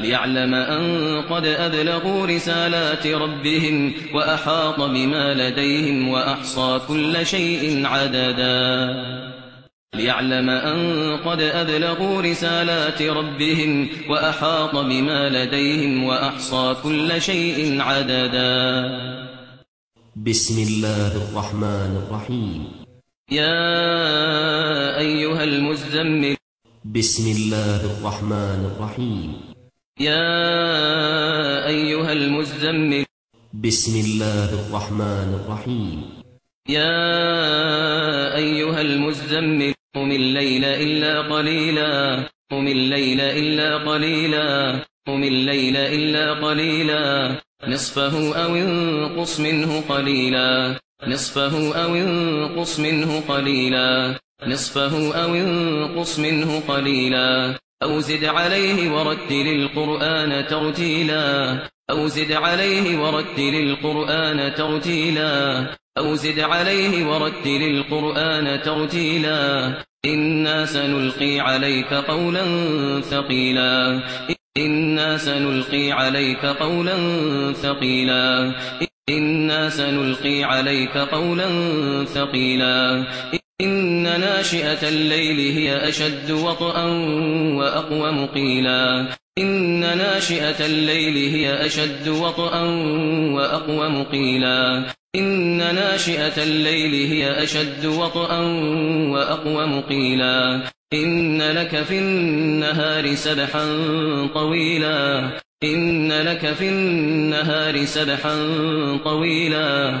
ليعلم أن قد أبلغوا رسالات ربهم وأحاط بما لديهم وأحصى كل شيء عددا. ليعلم أن قد أبلغوا رسالات ربهم وأحاط بما لديهم وأحصى كل شيء عددا. بسم الله الرحمن الرحيم. يا أيها المزمل بسم الله الرحمن الرحيم. يا أيها المزمل بسم الله الرحمن الرحيم. يا أيها المزمل قم الليل إلا قليلا. قم الليل إلا قليلا. قم الليل إلا قليلا. نصفه أو انقص منه قليلا. نصفه أو انقص منه قليلا. نصفه أو انقص منه قليلا. أو زد عليه ورتل القرآن ترتيلا. أو زد عليه ورتل القرآن ترتيلا. أو زد عليه ورتل القرآن ترتيلا. إنا سنلقي عليك قولا ثقيلا. إنا سنلقي عليك قولا ثقيلا. إنا سنلقي عليك قولا ثقيلا. إن ناشئة الليل هي أشد وطئا وأقوم قيلا إن ناشئة الليل هي أشد وطئا وأقوى مقيلا. إن ناشئة الليل هي أشد وطئا وأقوم قيلا إن لك في النهار سبحا طويلا. إن لك في النهار سبحا طويلا.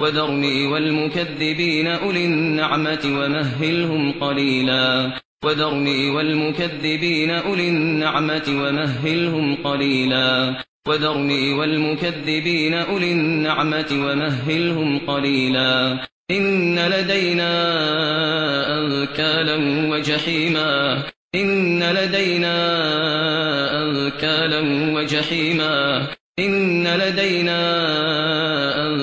وذرني والمكذبين أولي النعمة ومهلهم قليلا. وذرني والمكذبين أولي النعمة ومهلهم قليلا. وذرني والمكذبين أولي النعمة ومهلهم قليلا. إن لدينا أنكالا وجحيما. إن لدينا أنكالا وجحيما. إن لدينا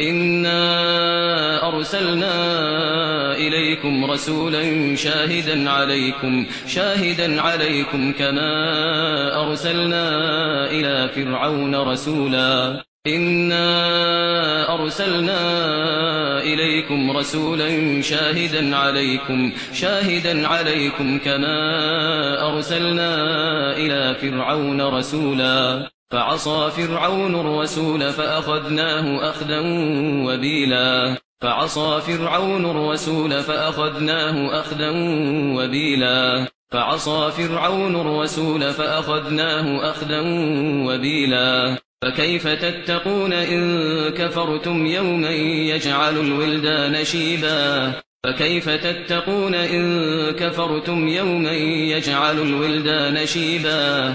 إنا أرسلنا إليكم رسولا شاهدا عليكم شاهدا عليكم كما أرسلنا إلى فرعون رسولا. إنا أرسلنا إليكم رسولا شاهدا عليكم شاهدا عليكم كما أرسلنا إلى فرعون رسولا. فعصى فرعون الرسول فأخذناه أخذا وبيلا. فعصى فرعون الرسول فأخذناه أخذا وبيلا. فعصى فرعون الرسول فأخذناه أخذا وبيلا. فكيف تتقون إن كفرتم يوما يجعل الولدان شيبا؟ فكيف تتقون إن كفرتم يوما يجعل الولدان شيبا؟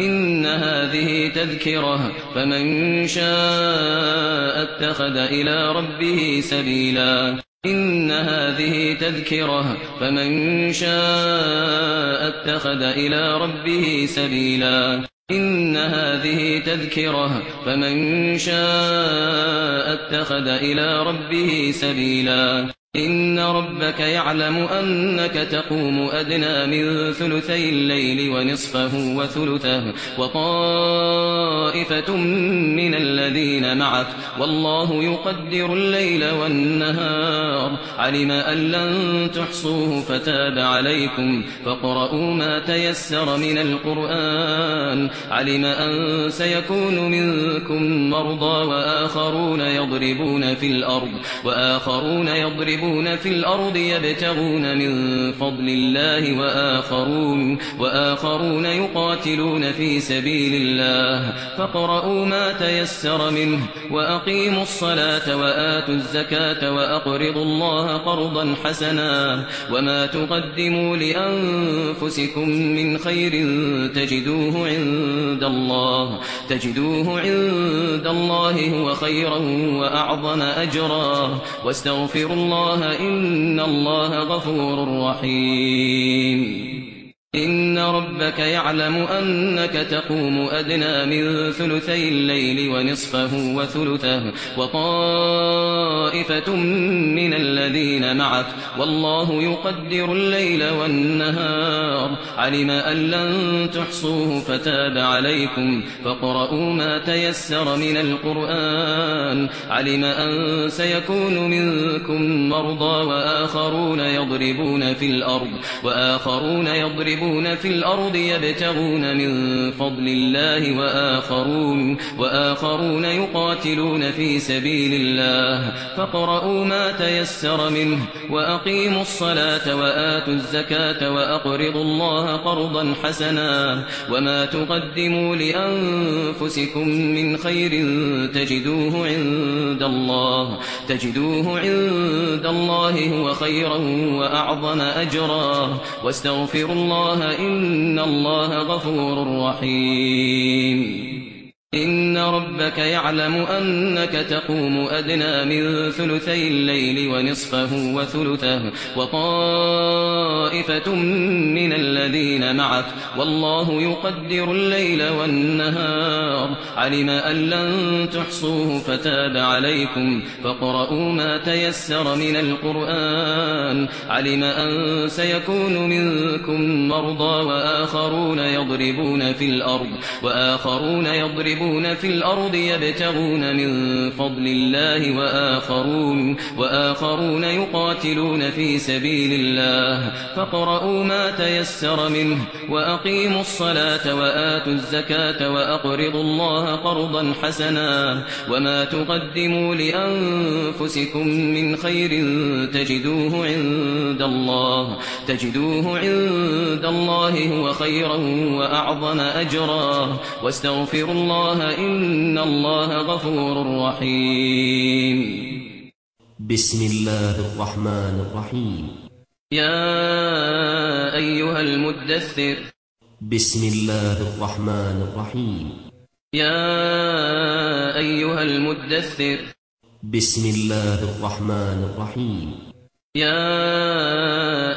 إن هذه تذكرة فمن شاء اتخذ إلى ربه سبيلا. إن هذه تذكرة فمن شاء اتخذ إلى ربه سبيلا. إن هذه تذكرة فمن شاء اتخذ إلى ربه سبيلا. إن ربك يعلم أنك تقوم أدنى من ثلثي الليل ونصفه وثلثه وطائفة من الذين معك والله يقدر الليل والنهار علم أن لن تحصوه فتاب عليكم فقرؤوا ما تيسر من القرآن علم أن سيكون منكم مرضى وآخرون يضربون في الأرض وآخرون يضربون يسيرون في الأرض يبتغون من فضل الله وآخرون, وآخرون يقاتلون في سبيل الله فقرؤوا ما تيسر منه وأقيموا الصلاة وآتوا الزكاة وأقرضوا الله قرضا حسنا وما تقدموا لأنفسكم من خير تجدوه عند الله تجدوه عند الله هو خيرا وأعظم أجرا واستغفروا الله الله إن الله غفور رحيم. إن ربك يعلم أنك تقوم أدنى من ثلثي الليل ونصفه وثلثه وطائفة من الذين معك والله يقدر الليل والنهار علم أن لن تحصوه فتاب عليكم فقرؤوا ما تيسر من القرآن علم أن سيكون منكم مرضى وآخرون يضربون في الأرض وآخرون يضربون يضربون في الأرض يبتغون من فضل الله وآخرون, وآخرون يقاتلون في سبيل الله فقرؤوا ما تيسر منه وأقيموا الصلاة وآتوا الزكاة وأقرضوا الله قرضا حسنا وما تقدموا لأنفسكم من خير تجدوه عند الله تجدوه عند الله هو خيرا وأعظم أجرا واستغفروا الله الله إن الله غفور رحيم. إن ربك يعلم أنك تقوم أدنى من ثلثي الليل ونصفه وثلثه وطائفة من الذين معك والله يقدر الليل والنهار علم أن لن تحصوه فتاب عليكم فقرؤوا ما تيسر من القرآن علم أن سيكون منكم مرضى وآخرون يضربون في الأرض وآخرون يضربون يضربون في الأرض يبتغون من فضل الله وآخرون, وآخرون يقاتلون في سبيل الله فقرؤوا ما تيسر منه وأقيموا الصلاة وآتوا الزكاة وأقرضوا الله قرضا حسنا وما تقدموا لأنفسكم من خير تجدوه عند الله تجدوه عند الله هو خيرا وأعظم أجرا واستغفروا الله الله إن الله غفور رحيم. بسم الله الرحمن الرحيم يا أيها المدثر. بسم الله الرحمن الرحيم يا أيها المدثر. بسم الله الرحمن الرحيم يا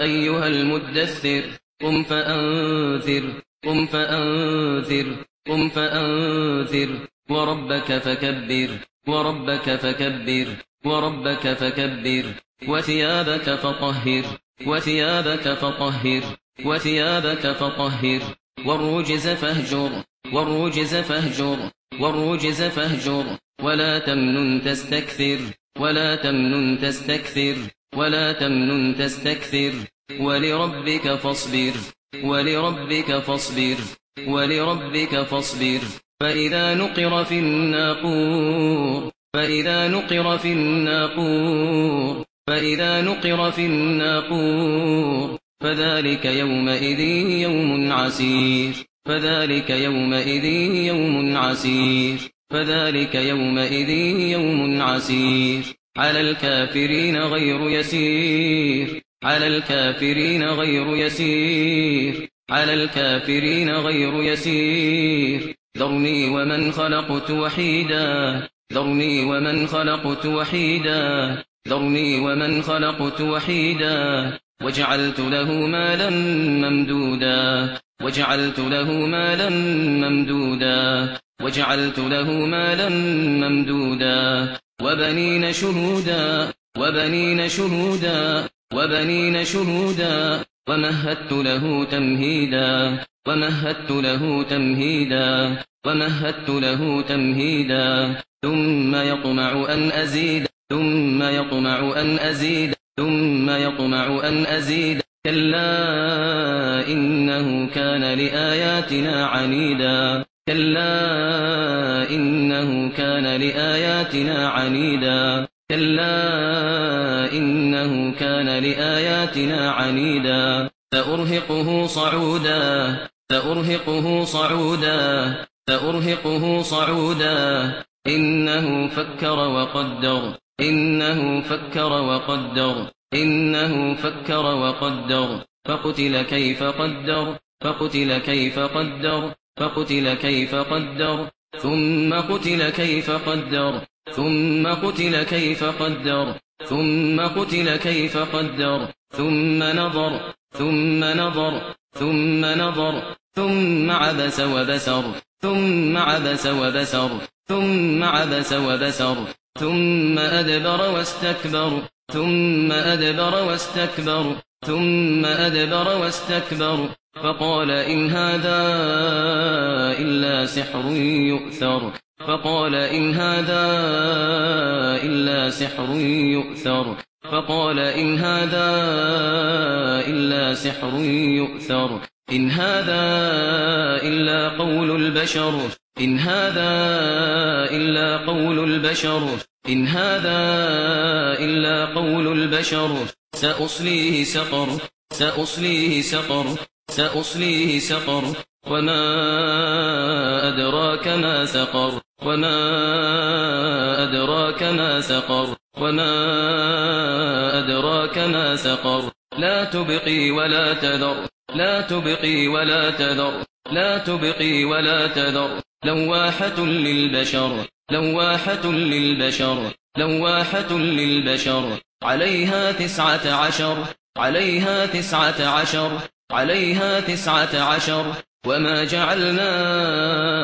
أيها المدثر. قم فأنذر. قم فأنذر. قم فأنذر وربك فكبر وربك فكبر وربك فكبر وثيابك فطهر وثيابك فطهر وثيابك فطهر والرجز فاهجر والرجز فاهجر والرجز فاهجر ولا تمنن تستكثر ولا تمنن تستكثر ولا تمنن تستكثر ولربك فاصبر ولربك فاصبر. ولربك فاصبر فإذا نقر في الناقور فإذا نقر في الناقور فإذا نقر في الناقور فذلك يومئذ يوم عسير فذلك يومئذ يوم عسير فذلك يومئذ يوم عسير. على الكافرين غير يسير على الكافرين غير يسير. على الكافرين غير يسير. ذرني ومن خلقت وحيدا. ذرني ومن خلقت وحيدا. ذرني ومن خلقت وحيدا. وجعلت له مالا ممدودا. وجعلت له مالا ممدودا. وجعلت له مالا ممدودا. وبنين شهودا. وبنين شهودا. وبنين شهودا. ومهدت له تمهيدا ومهدت له تمهيدا ومهدت له تمهيدا ثم يطمع ان ازيد ثم يطمع ان ازيد ثم يطمع ان ازيد كلا انه كان لاياتنا عنيدا كلا انه كان لاياتنا عنيدا كلا إنه كان لآياتنا عنيدا. سأرهقه صعودا. سأرهقه صعودا. سأرهقه صعودا. إنه فكر وقدر. إنه فكر وقدر. إنه فكر وقدر. فقتل كيف قدر. فقتل كيف قدر. فقتل كيف قدر. ثم قتل كيف قدر. ثم قتل كيف قدر. ثم قتل كيف قدر ثم نظر ثم نظر ثم نظر ثم عبس وبسر ثم عبس وبسر ثم عبس وبسر ثم أدبر واستكبر ثم أدبر واستكبر ثم أدبر واستكبر فقال إن هذا إلا سحر يؤثر. فقال إن هذا إلا سحر يؤثر. فقال إن هذا إلا سحر يؤثر. إن هذا إلا قول البشر. إن هذا إلا قول البشر. إن هذا إلا قول البشر. سأصليه سقر. سأصليه سقر. سأصليه سقر. وما أدراك ما سقر. وما أدراك ما سقر وما أدراك ما سقر لا تبقي ولا تذر لا تبقي ولا تذر لا تبقي ولا تذر لواحة للبشر لواحة للبشر لواحة للبشر عليها تسعة عشر عليها تسعة عشر عليها تسعة عشر وما جعلنا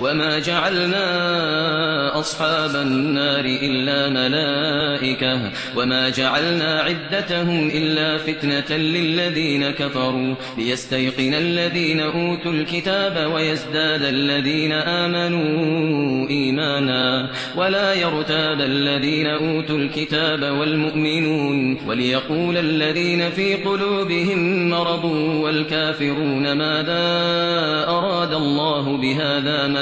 وما جعلنا أصحاب النار إلا ملائكة وما جعلنا عدتهم إلا فتنة للذين كفروا ليستيقن الذين أوتوا الكتاب ويزداد الذين آمنوا إيمانا ولا يرتاب الذين أوتوا الكتاب والمؤمنون وليقول الذين في قلوبهم مرضوا والكافرون ماذا أراد الله بهذا مرضا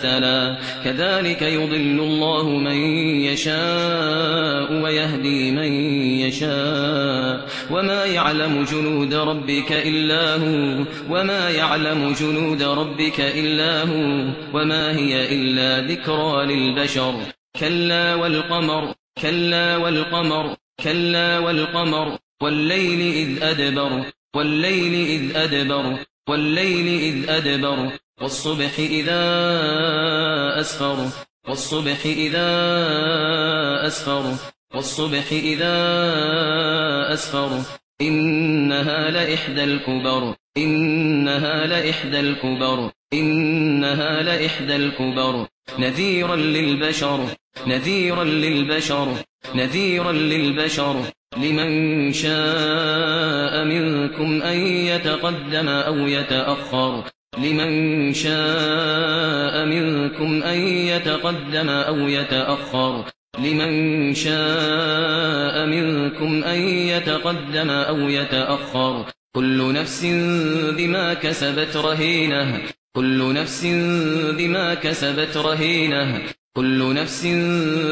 مثلا كذلك يضل الله من يشاء ويهدي من يشاء وما يعلم جنود ربك إلا هو وما يعلم جنود ربك إلا هو وما هي إلا ذكرى للبشر كلا والقمر كلا والقمر كلا والقمر والليل إذ أدبر والليل إذ أدبر والليل إذ أدبر والصبح إذا أسفر والصبح إذا أسفر والصبح إذا أسفر. إنها لإحدى الكبر إنها لإحدى الكبر إنها لإحدى الكبر. نذيرا للبشر نذيرا للبشر نذيرا للبشر. لمن شاء منكم أن يتقدم أو يتأخر. لمن شاء منكم أن يتقدم أو يتأخر. لمن شاء منكم أن يتقدم أو يتأخر. كل نفس بما كسبت رهينة. كل نفس بما كسبت رهينة. كل نفس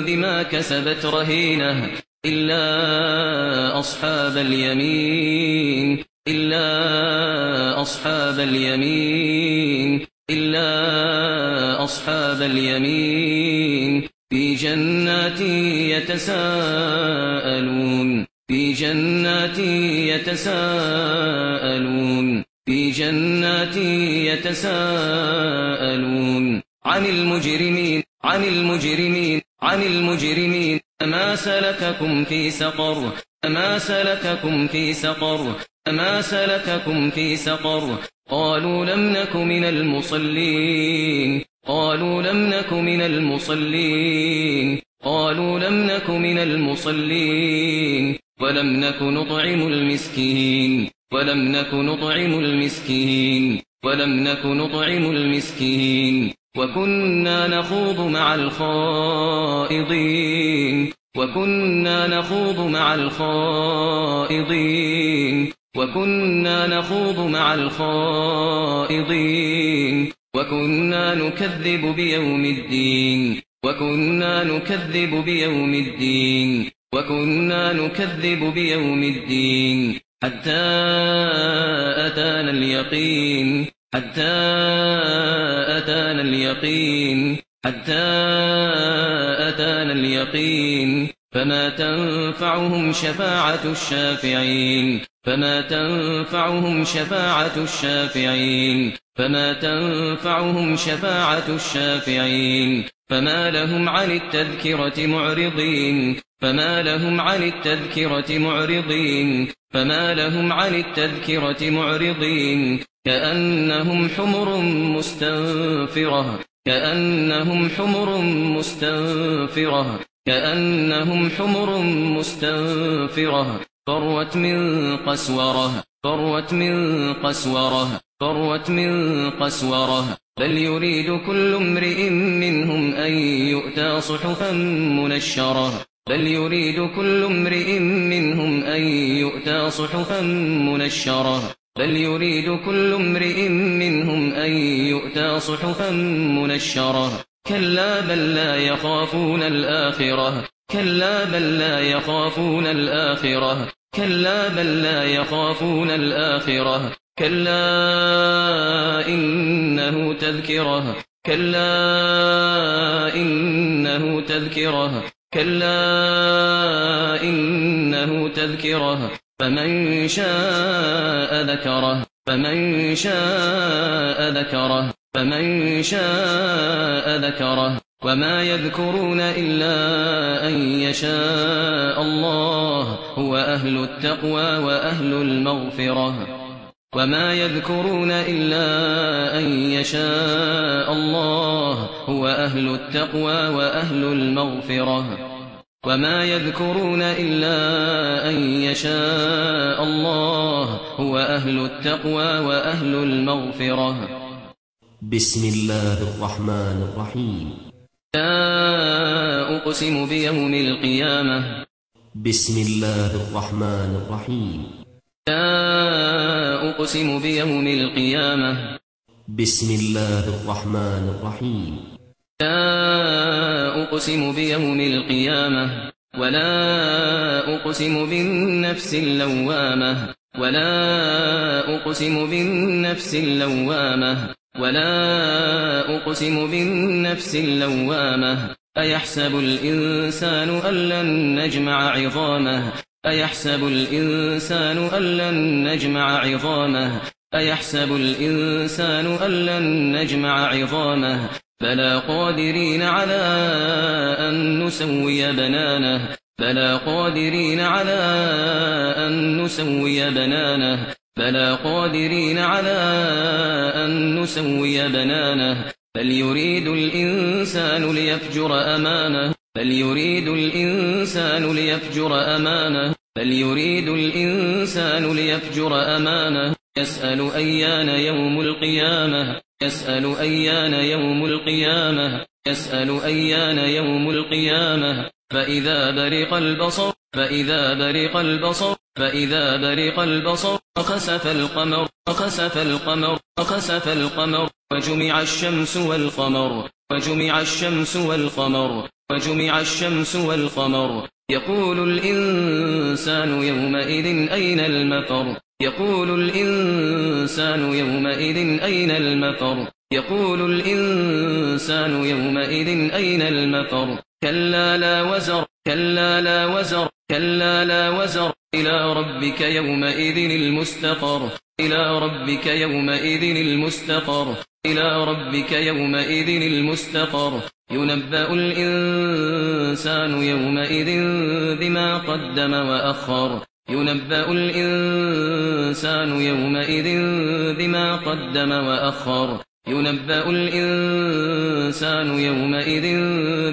بما كسبت رهينة. إلا أصحاب اليمين. إلا أصحاب اليمين إلا أصحاب اليمين. في جنات يتساءلون في جنات يتساءلون في جنات يتساءلون. عن المجرمين عن المجرمين عن المجرمين. ما سلككم في سقر ما سلككم في سقر ما سلككم في سقر قالوا لم نك من المصلين قالوا لم نك من المصلين قالوا لم نك من المصلين ولم نك نطعم المسكين ولم نك نطعم المسكين ولم نك نطعم المسكين وكنا نخوض مع الخائضين وكنا نخوض مع الخائضين وكنا نخوض مع الخائضين وكنا نكذب بيوم الدين وكنا نكذب بيوم الدين وكنا نكذب بيوم الدين حتى اتانا اليقين حتى اتانا اليقين حتى اتانا اليقين فما تنفعهم شفاعة الشافعين فما تنفعهم شفاعة الشافعين فما تنفعهم شفاعة الشافعين فما لهم عن التذكرة معرضين فما لهم عن التذكرة معرضين فما لهم عن التذكرة معرضين كأنهم حمر مستنفرة كأنهم حمر مستنفرة كأنهم حمر مستنفرة فروت من قسورة فروت من قسورة فروت من قسورة. بل يريد كل امرئ منهم أن يؤتى صحفا منشرة. بل يريد كل امرئ منهم أن يؤتى صحفا منشرة. بل يريد كل امرئ منهم أن يؤتى صحفا منشرة. كلا بل لا يخافون الآخرة. كلا بل لا يخافون الآخرة. كلا بل لا يخافون الآخرة. كلا إنه تذكرة. كلا إنه تذكرة. كلا إنه تذكرة. فمن شاء ذكره. فمن شاء ذكره. فمن شاء ذكره وما يذكرون إلا أن يشاء الله هو أهل التقوى وأهل المغفرة وما يذكرون إلا أن يشاء الله هو أهل التقوى وأهل المغفرة وما يذكرون إلا أن يشاء الله هو أهل التقوى وأهل المغفرة بسم الله الرحمن الرحيم لا أقسم بيوم القيامة. بسم الله الرحمن الرحيم لا أقسم بيوم القيامة. بسم الله الرحمن الرحيم لا أقسم بيوم القيامة. ولا أقسم بالنفس اللوامة. ولا أقسم بالنفس اللوامة. ولا أقسم بالنفس اللوامة أيحسب الإنسان أن لن نجمع عظامه أيحسب الإنسان أن لن نجمع عظامه أيحسب الإنسان أن لن نجمع عظامه بلا قادرين على أن نسوي بنانه بلا قادرين على أن نسوي بنانه بلا قادرين على أن نسوي بنانه بل يريد الإنسان ليفجر أمانه بل يريد الإنسان ليفجر أمانه بل يريد الإنسان ليفجر أمانه يسأل أيان يوم القيامة يسأل أيان يوم القيامة يسأل أيان يوم القيامة فإذا برق البصر فإذا برق البصر فإذا برق البصر خسف القمر خسف القمر خسف القمر وجمع الشمس والقمر وجمع الشمس والقمر وجمع الشمس والقمر يقول الإنسان يومئذ أين المفر يقول الإنسان يومئذ أين المفر يقول الإنسان يومئذ أين المفر كلا لا وزر كلا لا وزر كلا لا وزر إلى ربك يومئذ المستقر. إلى ربك يومئذ المستقر. إلى ربك يومئذ المستقر. ينبأ الإنسان يومئذ بما قدم وأخر. ينبأ الإنسان يومئذ بما قدم وأخر. ينبأ الإنسان يومئذ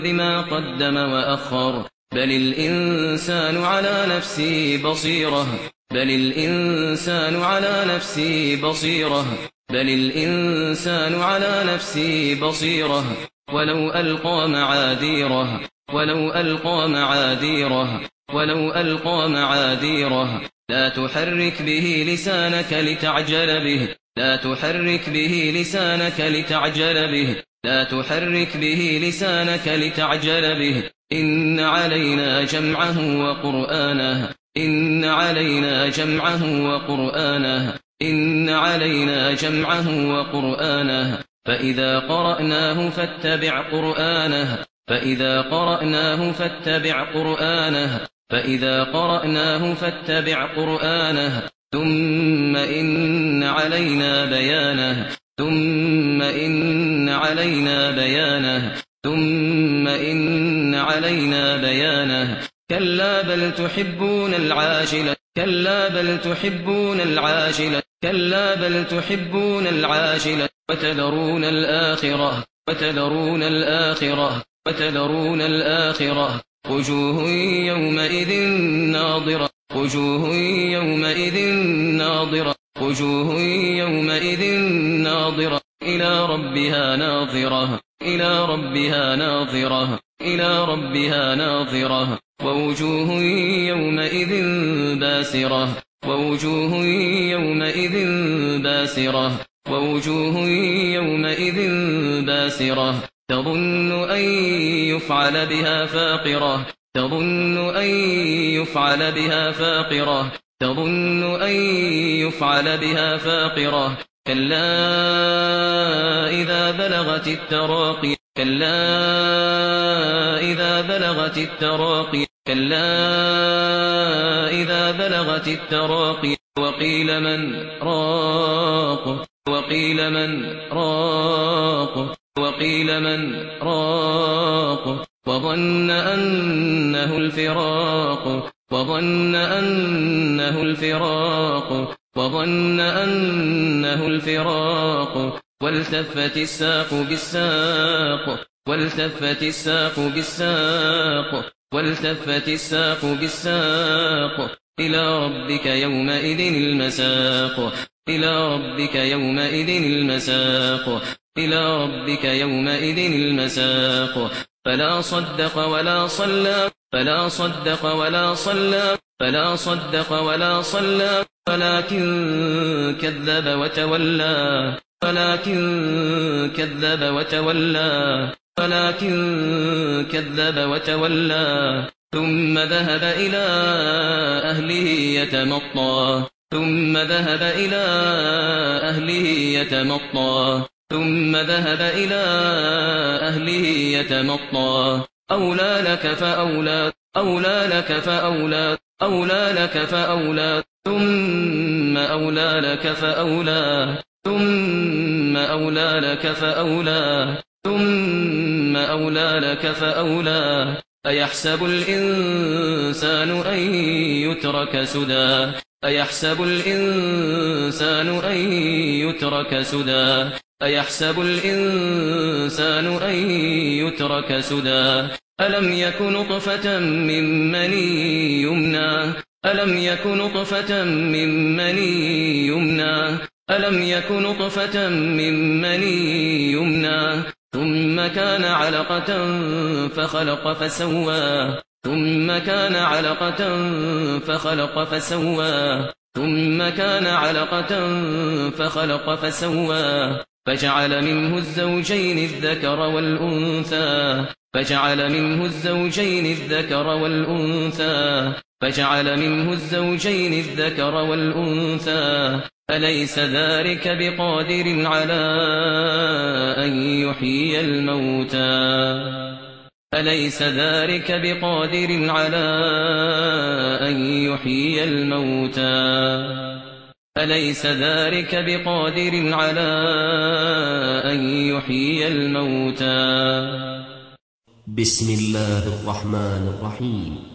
بما قدم وأخر. بل الإنسان على نفسه بصيرة. بل الإنسان على نفسه بصيرة. بل الإنسان على نفسه بصيرة. ولو ألقى معاذيره. ولو ألقى معاذيره. ولو ألقى معاذيره. لا تحرك به لسانك لتعجل به. لا تحرك به لسانك لتعجل به. لا تحرك به لسانك لتعجل به. إن علينا جمعه وقرآنه إن علينا جمعه وقرآنه إن علينا جمعه وقرآنه فإذا قرأناه فاتبع قرآنه فإذا قرأناه فاتبع قرآنه فإذا قرأناه فاتبع قرآنه ثم إن علينا بيانه ثم إن علينا بيانه ثم إن علينا بيانه. كلا بل تحبون العاجلة. كلا بل تحبون العاجلة. كلا بل تحبون العاجلة. وتذرون الآخرة. وتذرون الآخرة. وتذرون الآخرة. وجوه يومئذ ناظرة. وجوه يومئذ ناظرة. وجوه يومئذ ناظرة. إلى ربها ناظرة. إلى ربها ناظرة. إلى ربها ناظرة ووجوه يومئذ باسرة ووجوه يومئذ باسرة ووجوه يومئذ باسرة تظن أن يفعل بها فاقرة تظن أن يفعل بها فاقرة تظن أن يفعل بها فاقرة كلا إذا بلغت التراقي كلا إذا بلغت التراقي كلا إذا بلغت التراقي وقيل من راق وقيل من راق وقيل من راق وظن أنه الفراق وظن أنه الفراق وظن أنه الفراق والتفت الساق بالساق والتفت الساق بالساق والتفت الساق بالساق. إلى ربك يومئذ المساق إلى ربك يومئذ المساق إلى ربك يومئذ المساق. فلا صدق ولا صلى فلا صدق ولا صلى فلا صدق ولا صلى ولكن كذب وتولى. ولكن كذب وتولى ولكن كذب وتولى ثم ذهب إلى أهله يتمطى ثم ذهب إلى أهله يتمطى ثم ذهب إلى أهله يتمطى. أولى لك فأولى أولى لك فأولى أولى لك فأولى ثم أولى لك فأولى. ثم أولى لك فأولى. ثم أولى لك فأولى. أيحسب الإنسان أن يترك سدى؟ أيحسب الإنسان أن يترك سدى؟ أيحسب الإنسان أن يترك سدى؟ ألم يكن طفة من مني يمنى؟ ألم يكن طفة من مني يمنى؟ ألم يكن نطفة من مني يمنى ثم كان علقة فخلق فسوى ثم كان علقة فخلق فسوى ثم كان علقة فخلق فسوى فجعل منه الزوجين الذكر والأنثى فجعل منه الزوجين الذكر والأنثى فجعل منه الزوجين الذكر والأنثى أليس ذلك بقادر على أن يحيي الموتى؟ أليس ذلك بقادر على أن يحيي الموتى؟ أليس ذلك بقادر على أن يحيي الموتى؟ بسم الله الرحمن الرحيم.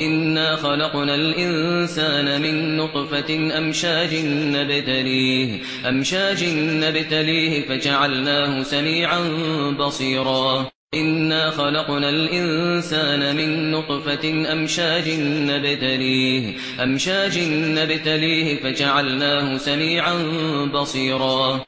إنا خلقنا الإنسان من نطفة أمشاج نبتليه, أمشاج نبتليه فجعلناه سميعا بصيرا. إنا خلقنا الإنسان من نطفة أمشاج نبتليه, أمشاج نبتليه فجعلناه سميعا بصيرا.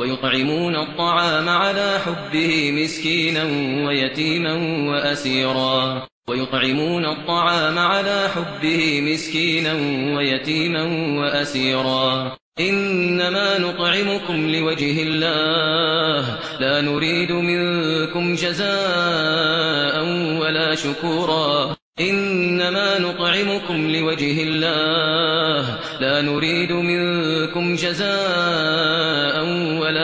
ويطعمون الطعام على حبه مسكينا ويتيما وأسيرا. ويطعمون الطعام على حبه مسكينا ويتيما وأسيرا. إنما نطعمكم لوجه الله. لا نريد منكم جزاء ولا شكورا. إنما نطعمكم لوجه الله. لا نريد منكم جزاء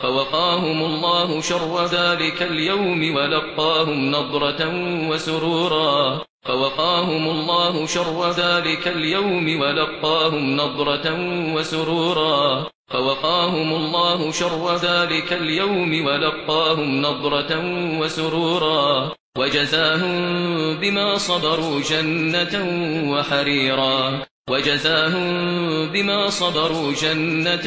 فوقاهم الله شر ذلك اليوم ولقاهم نظرة وسرورا. فوقاهم الله شر ذلك اليوم ولقاهم نظرة وسرورا. فوقاهم الله شر ذلك اليوم ولقاهم نظرة وسرورا. وجزاهم بما صبروا جنة وحريرا. وجزاهم بما صبروا جنة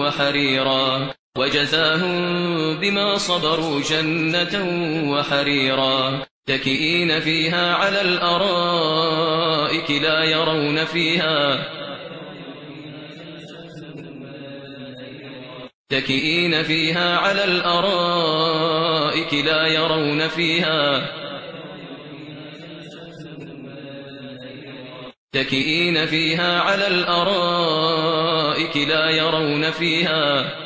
وحريرا. وجزاهم بما صبروا جنة وحريرا تكئين فيها على الأرائك لا يرون فيها تكئين فيها على الأرائك لا يرون فيها تكئين فيها على الأرائك لا يرون فيها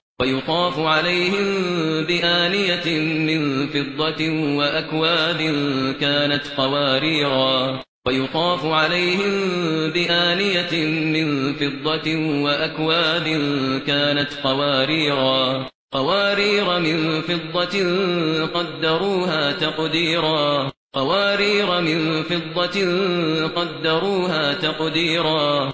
ويطاف عليهم بآلية من فضة وأكواب كانت قواريرا. ويطاف عليهم بآلية من فضة وأكواب كانت قواريرا. قوارير من فضة قدروها تقديرا. قوارير من فضة قدروها تقديرا.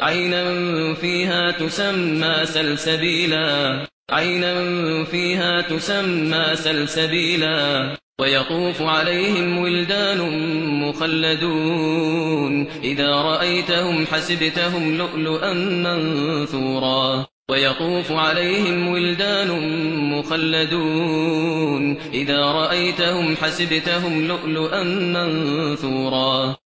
عينا فيها تسمى سلسبيلا عينا فيها تسمى سلسبيلا ويطوف عليهم ولدان مخلدون إذا رأيتهم حسبتهم لؤلؤا منثورا ويطوف عليهم ولدان مخلدون إذا رأيتهم حسبتهم لؤلؤا منثورا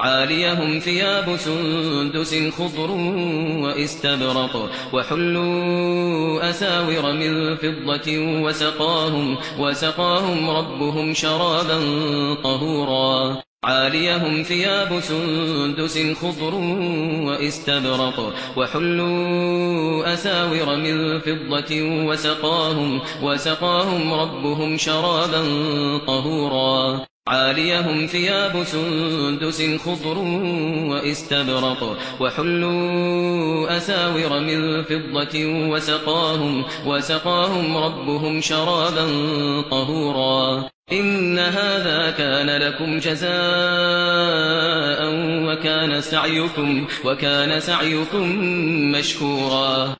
عاليهم ثياب سندس خضر واستبرق وحلوا أساور من فضة وسقاهم, وسقاهم ربهم شرابا طهورا. عاليهم ثياب سندس خضر واستبرق وحلوا أساور من فضة وسقاهم, وسقاهم ربهم شرابا طهورا. عاليهم ثياب سندس خضر واستبرق وحلوا أساور من فضة وسقاهم, وسقاهم ربهم شرابا طهورا إن هذا كان لكم جزاء وكان سعيكم, وكان سعيكم مشكورا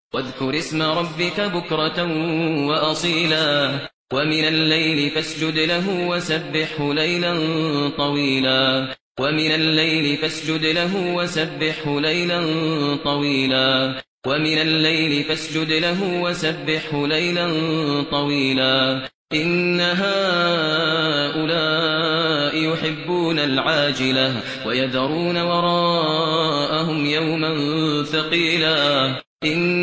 واذكر اسم ربك بكرة وأصيلا ومن الليل فاسجد له وسبحه ليلا طويلا ومن الليل فاسجد له وسبحه ليلا طويلا ومن الليل فاسجد له وسبحه ليلا طويلا إن هؤلاء يحبون العاجلة ويذرون وراءهم يوما ثقيلا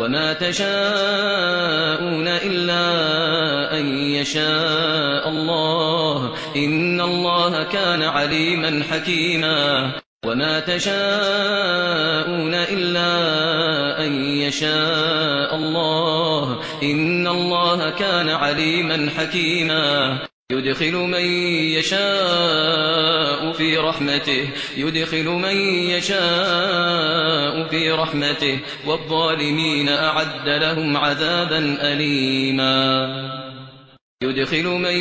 وما تشاءون إلا أن يشاء الله إن الله كان عليما حكيما وما تشاءون إلا أن يشاء الله إن الله كان عليما حكيما يدخل من يشاء في رحمته يدخل من يشاء في رحمته والظالمين أعد لهم عذابا أليما. يدخل من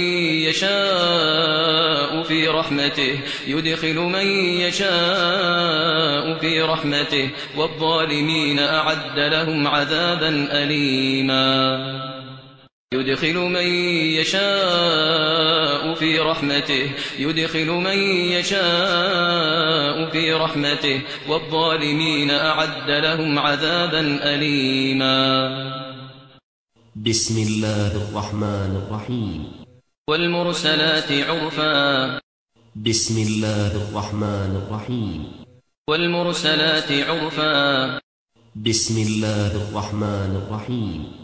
يشاء في رحمته يدخل من يشاء في رحمته والظالمين أعد لهم عذابا أليما. يدخل من يشاء في رحمته يدخل من يشاء في رحمته والظالمين أعد لهم عذابا اليما. بسم الله الرحمن الرحيم. والمرسلات عرفا. بسم الله الرحمن الرحيم. والمرسلات عرفا. بسم الله الرحمن الرحيم.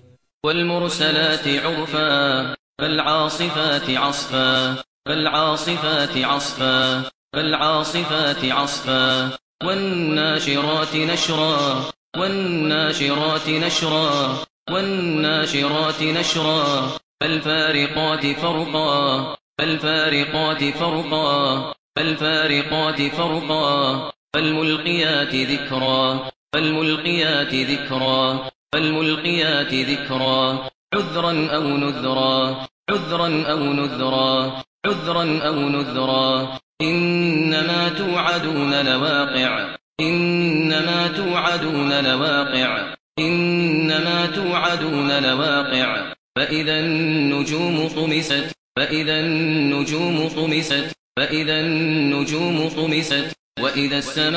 والمرسلات عرفا فالعاصفات عصفا فالعاصفات عصفا فالعاصفات عصفا والناشرات نشرا والناشرات نشرا والناشرات نشرا فالفارقات فرقا فالفارقات فرقا فالفارقات فرقا فالملقيات ذكرا فالملقيات ذكرا. فالملقيات ذكرا عذرا أو نذرا عذرا أو نذرا عذرا أو نذرا. إنما توعدون لواقع إنما توعدون لواقع إنما توعدون لواقع. فإذا النجوم طمست فإذا النجوم طمست فإذا النجوم طمست وإذا السماء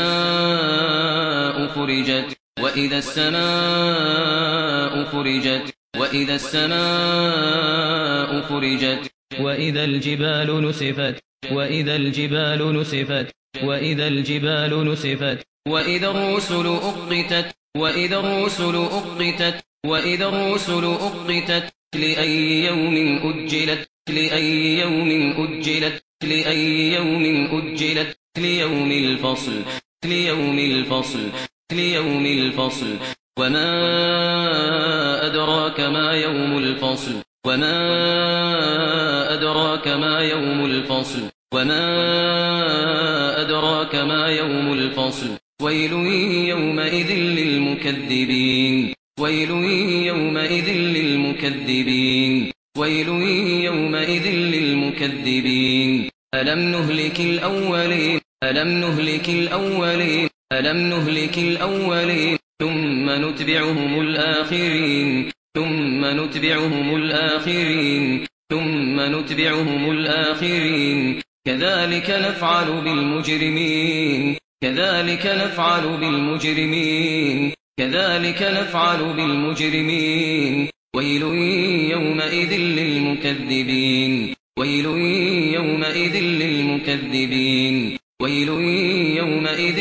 فرجت. وإذا السماء فرجت وإذا السماء فرجت وإذا الجبال نسفت وإذا الجبال نسفت وإذا الجبال نسفت وإذا الرسل أقتت وإذا الرسل أقتت وإذا الرسل أقتت لأي يوم أجلت لأي يوم أجلت لأي يوم أجلت ليوم الفصل ليوم الفصل ليوم الفصل. وما أدراك ما يوم الفصل. وما أدراك ما يوم الفصل. وما أدراك ما يوم الفصل. ويل يومئذ للمكذبين. ويل يومئذ للمكذبين. ويل يومئذ للمكذبين. ألم نهلك الأولين؟ ألم نهلك الأولين؟ ألم نهلك الأولين ثم نتبعهم الآخرين ثم نتبعهم الآخرين ثم نتبعهم الآخرين كذلك نفعل بالمجرمين كذلك نفعل بالمجرمين كذلك نفعل بالمجرمين ويل يومئذ للمكذبين ويل يومئذ للمكذبين ويل يومئذ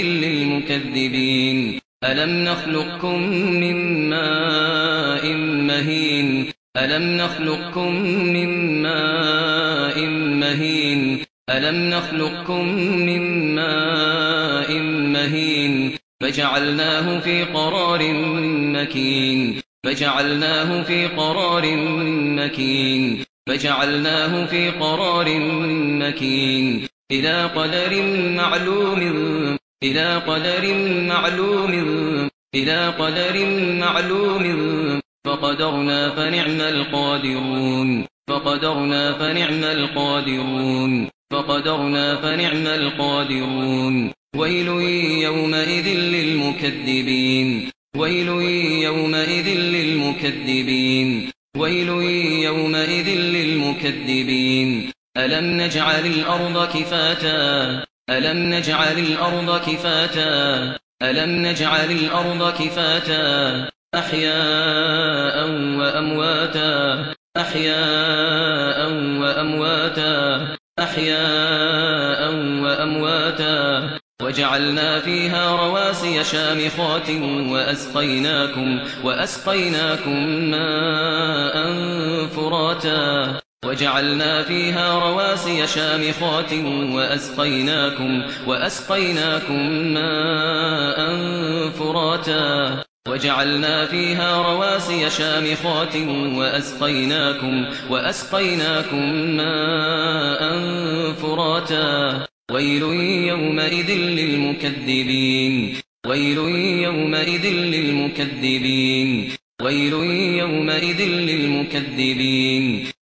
مكذبين ألم نخلقكم من ماء مهين؟ ألم نخلقكم من ماء مهين؟ ألم نخلقكم من ماء مهين؟ فجعلناه في قرار مكين. فجعلناه في قرار مكين. فجعلناه في قرار مكين. إلى قدر معلوم إلى قدر معلوم إلى قدر معلوم. فقدرنا فنعم القادرون فقدرنا فنعم القادرون فقدرنا فنعم القادرون. ويل يومئذ للمكذبين ويل يومئذ للمكذبين. ويل يومئذ للمكذبين. ألم نجعل الأرض كفاتا؟ ألم نجعل الأرض كفاتا ألم نجعل الأرض كفاتا أحياء وأمواتا أحياء وأمواتا أحياء وأمواتا وجعلنا فيها رواسي شامخات وأسقيناكم وأسقيناكم ماء فراتا وجعلنا فيها رواسي شامخات وأسقيناكم, وأسقيناكم ماء فراتا. وجعلنا فيها رواسي شامخات وأسقيناكم, وأسقيناكم ماء فراتا. ويل يومئذ للمكذبين. ويل يومئذ للمكذبين. ويل يومئذ للمكذبين.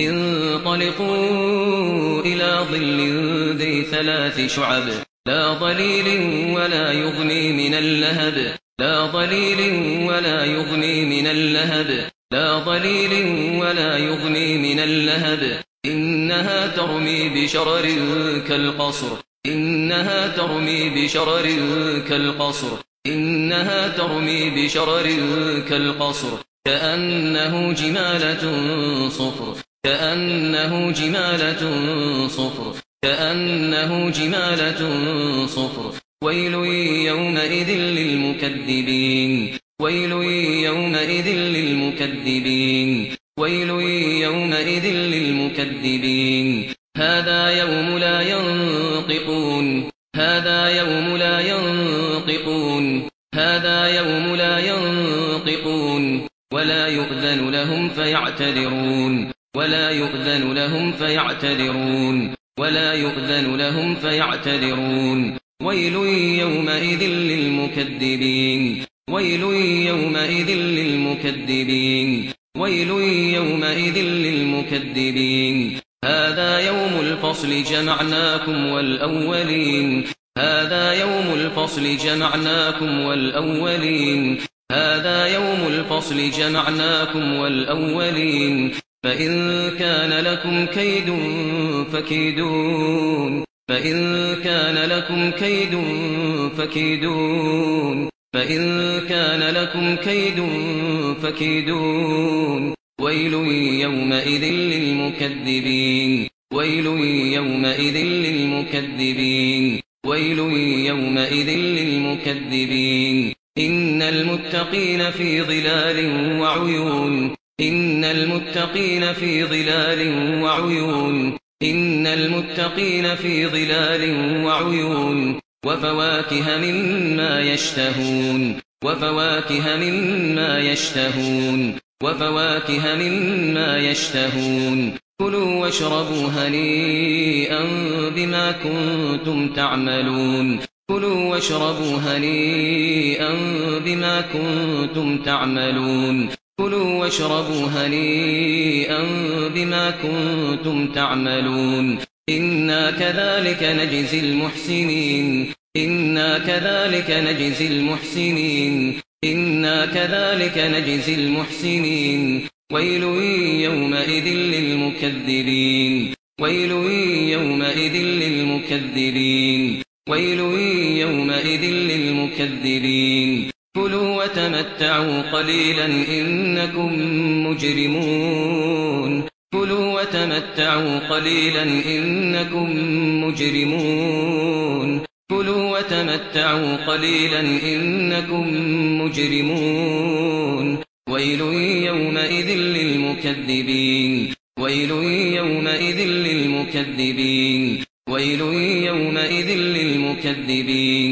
انطلقوا إلى ظل ذي ثلاث شعب. لا ظليل ولا يغني من اللهب. لا ظليل ولا يغني من اللهب. لا ظليل ولا يغني من اللهب. إنها ترمي بشرر كالقصر. إنها ترمي بشرر كالقصر. إنها ترمي بشرر كالقصر. كأنه جمالة صفر. كأنه جمالة صفر. كأنه جمالة صفر. ويل يومئذ للمكذبين. ويل يومئذ للمكذبين. ويل يومئذ للمكذبين. هذا يوم لا ينطقون. هذا يوم لا ينطقون. هذا يوم لا ينطقون. ولا يؤذن لهم فيعتذرون. ولا يؤذن لهم فيعتذرون. ولا يؤذن لهم فيعتذرون. ويل يومئذ للمكذبين. ويل يومئذ للمكذبين. ويل يومئذ للمكذبين. هذا يوم الفصل جمعناكم والأولين. هذا يوم الفصل جمعناكم والأولين. هذا يوم الفصل جمعناكم والأولين. فإن كان لكم كيد فكيدون فإن كان لكم كيد فكيدون فإن كان لكم كيد فكيدون ويل يومئذ للمكذبين ويل يومئذ للمكذبين ويل يومئذ للمكذبين إن المتقين في ظلال وعيون إن ان المتقين في ظلال وعيون ان المتقين في ظلال وعيون وفواكه مما يشتهون وفواكه مما يشتهون وفواكه مما يشتهون كلوا واشربوا هنيئا بما كنتم تعملون كلوا واشربوا هنيئا بما كنتم تعملون كلوا واشربوا هنيئا بما كنتم تعملون. إنا كذلك نجزي المحسنين. إنا كذلك نجزي المحسنين. إنا كذلك نجزي المحسنين. ويل يومئذ للمكذبين. ويل يومئذ للمكذبين. ويل يومئذ للمكذبين. تمتعوا قَلِيلًا إِنَّكُمْ مُجْرِمُونَ كُلُوا وَتَمَتَّعُوا قَلِيلًا إِنَّكُمْ مُجْرِمُونَ كُلُوا وَتَمَتَّعُوا قَلِيلًا إِنَّكُمْ مُجْرِمُونَ وَيْلٌ يَوْمَئِذٍ لِلْمُكَذِّبِينَ وَيْلٌ يَوْمَئِذٍ لِلْمُكَذِّبِينَ وَيْلٌ يَوْمَئِذٍ لِلْمُكَذِّبِينَ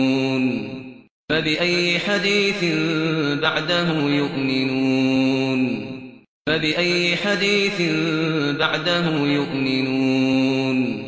فبأي حديث بعده يؤمنون؟ فبأي حديث بعده يؤمنون؟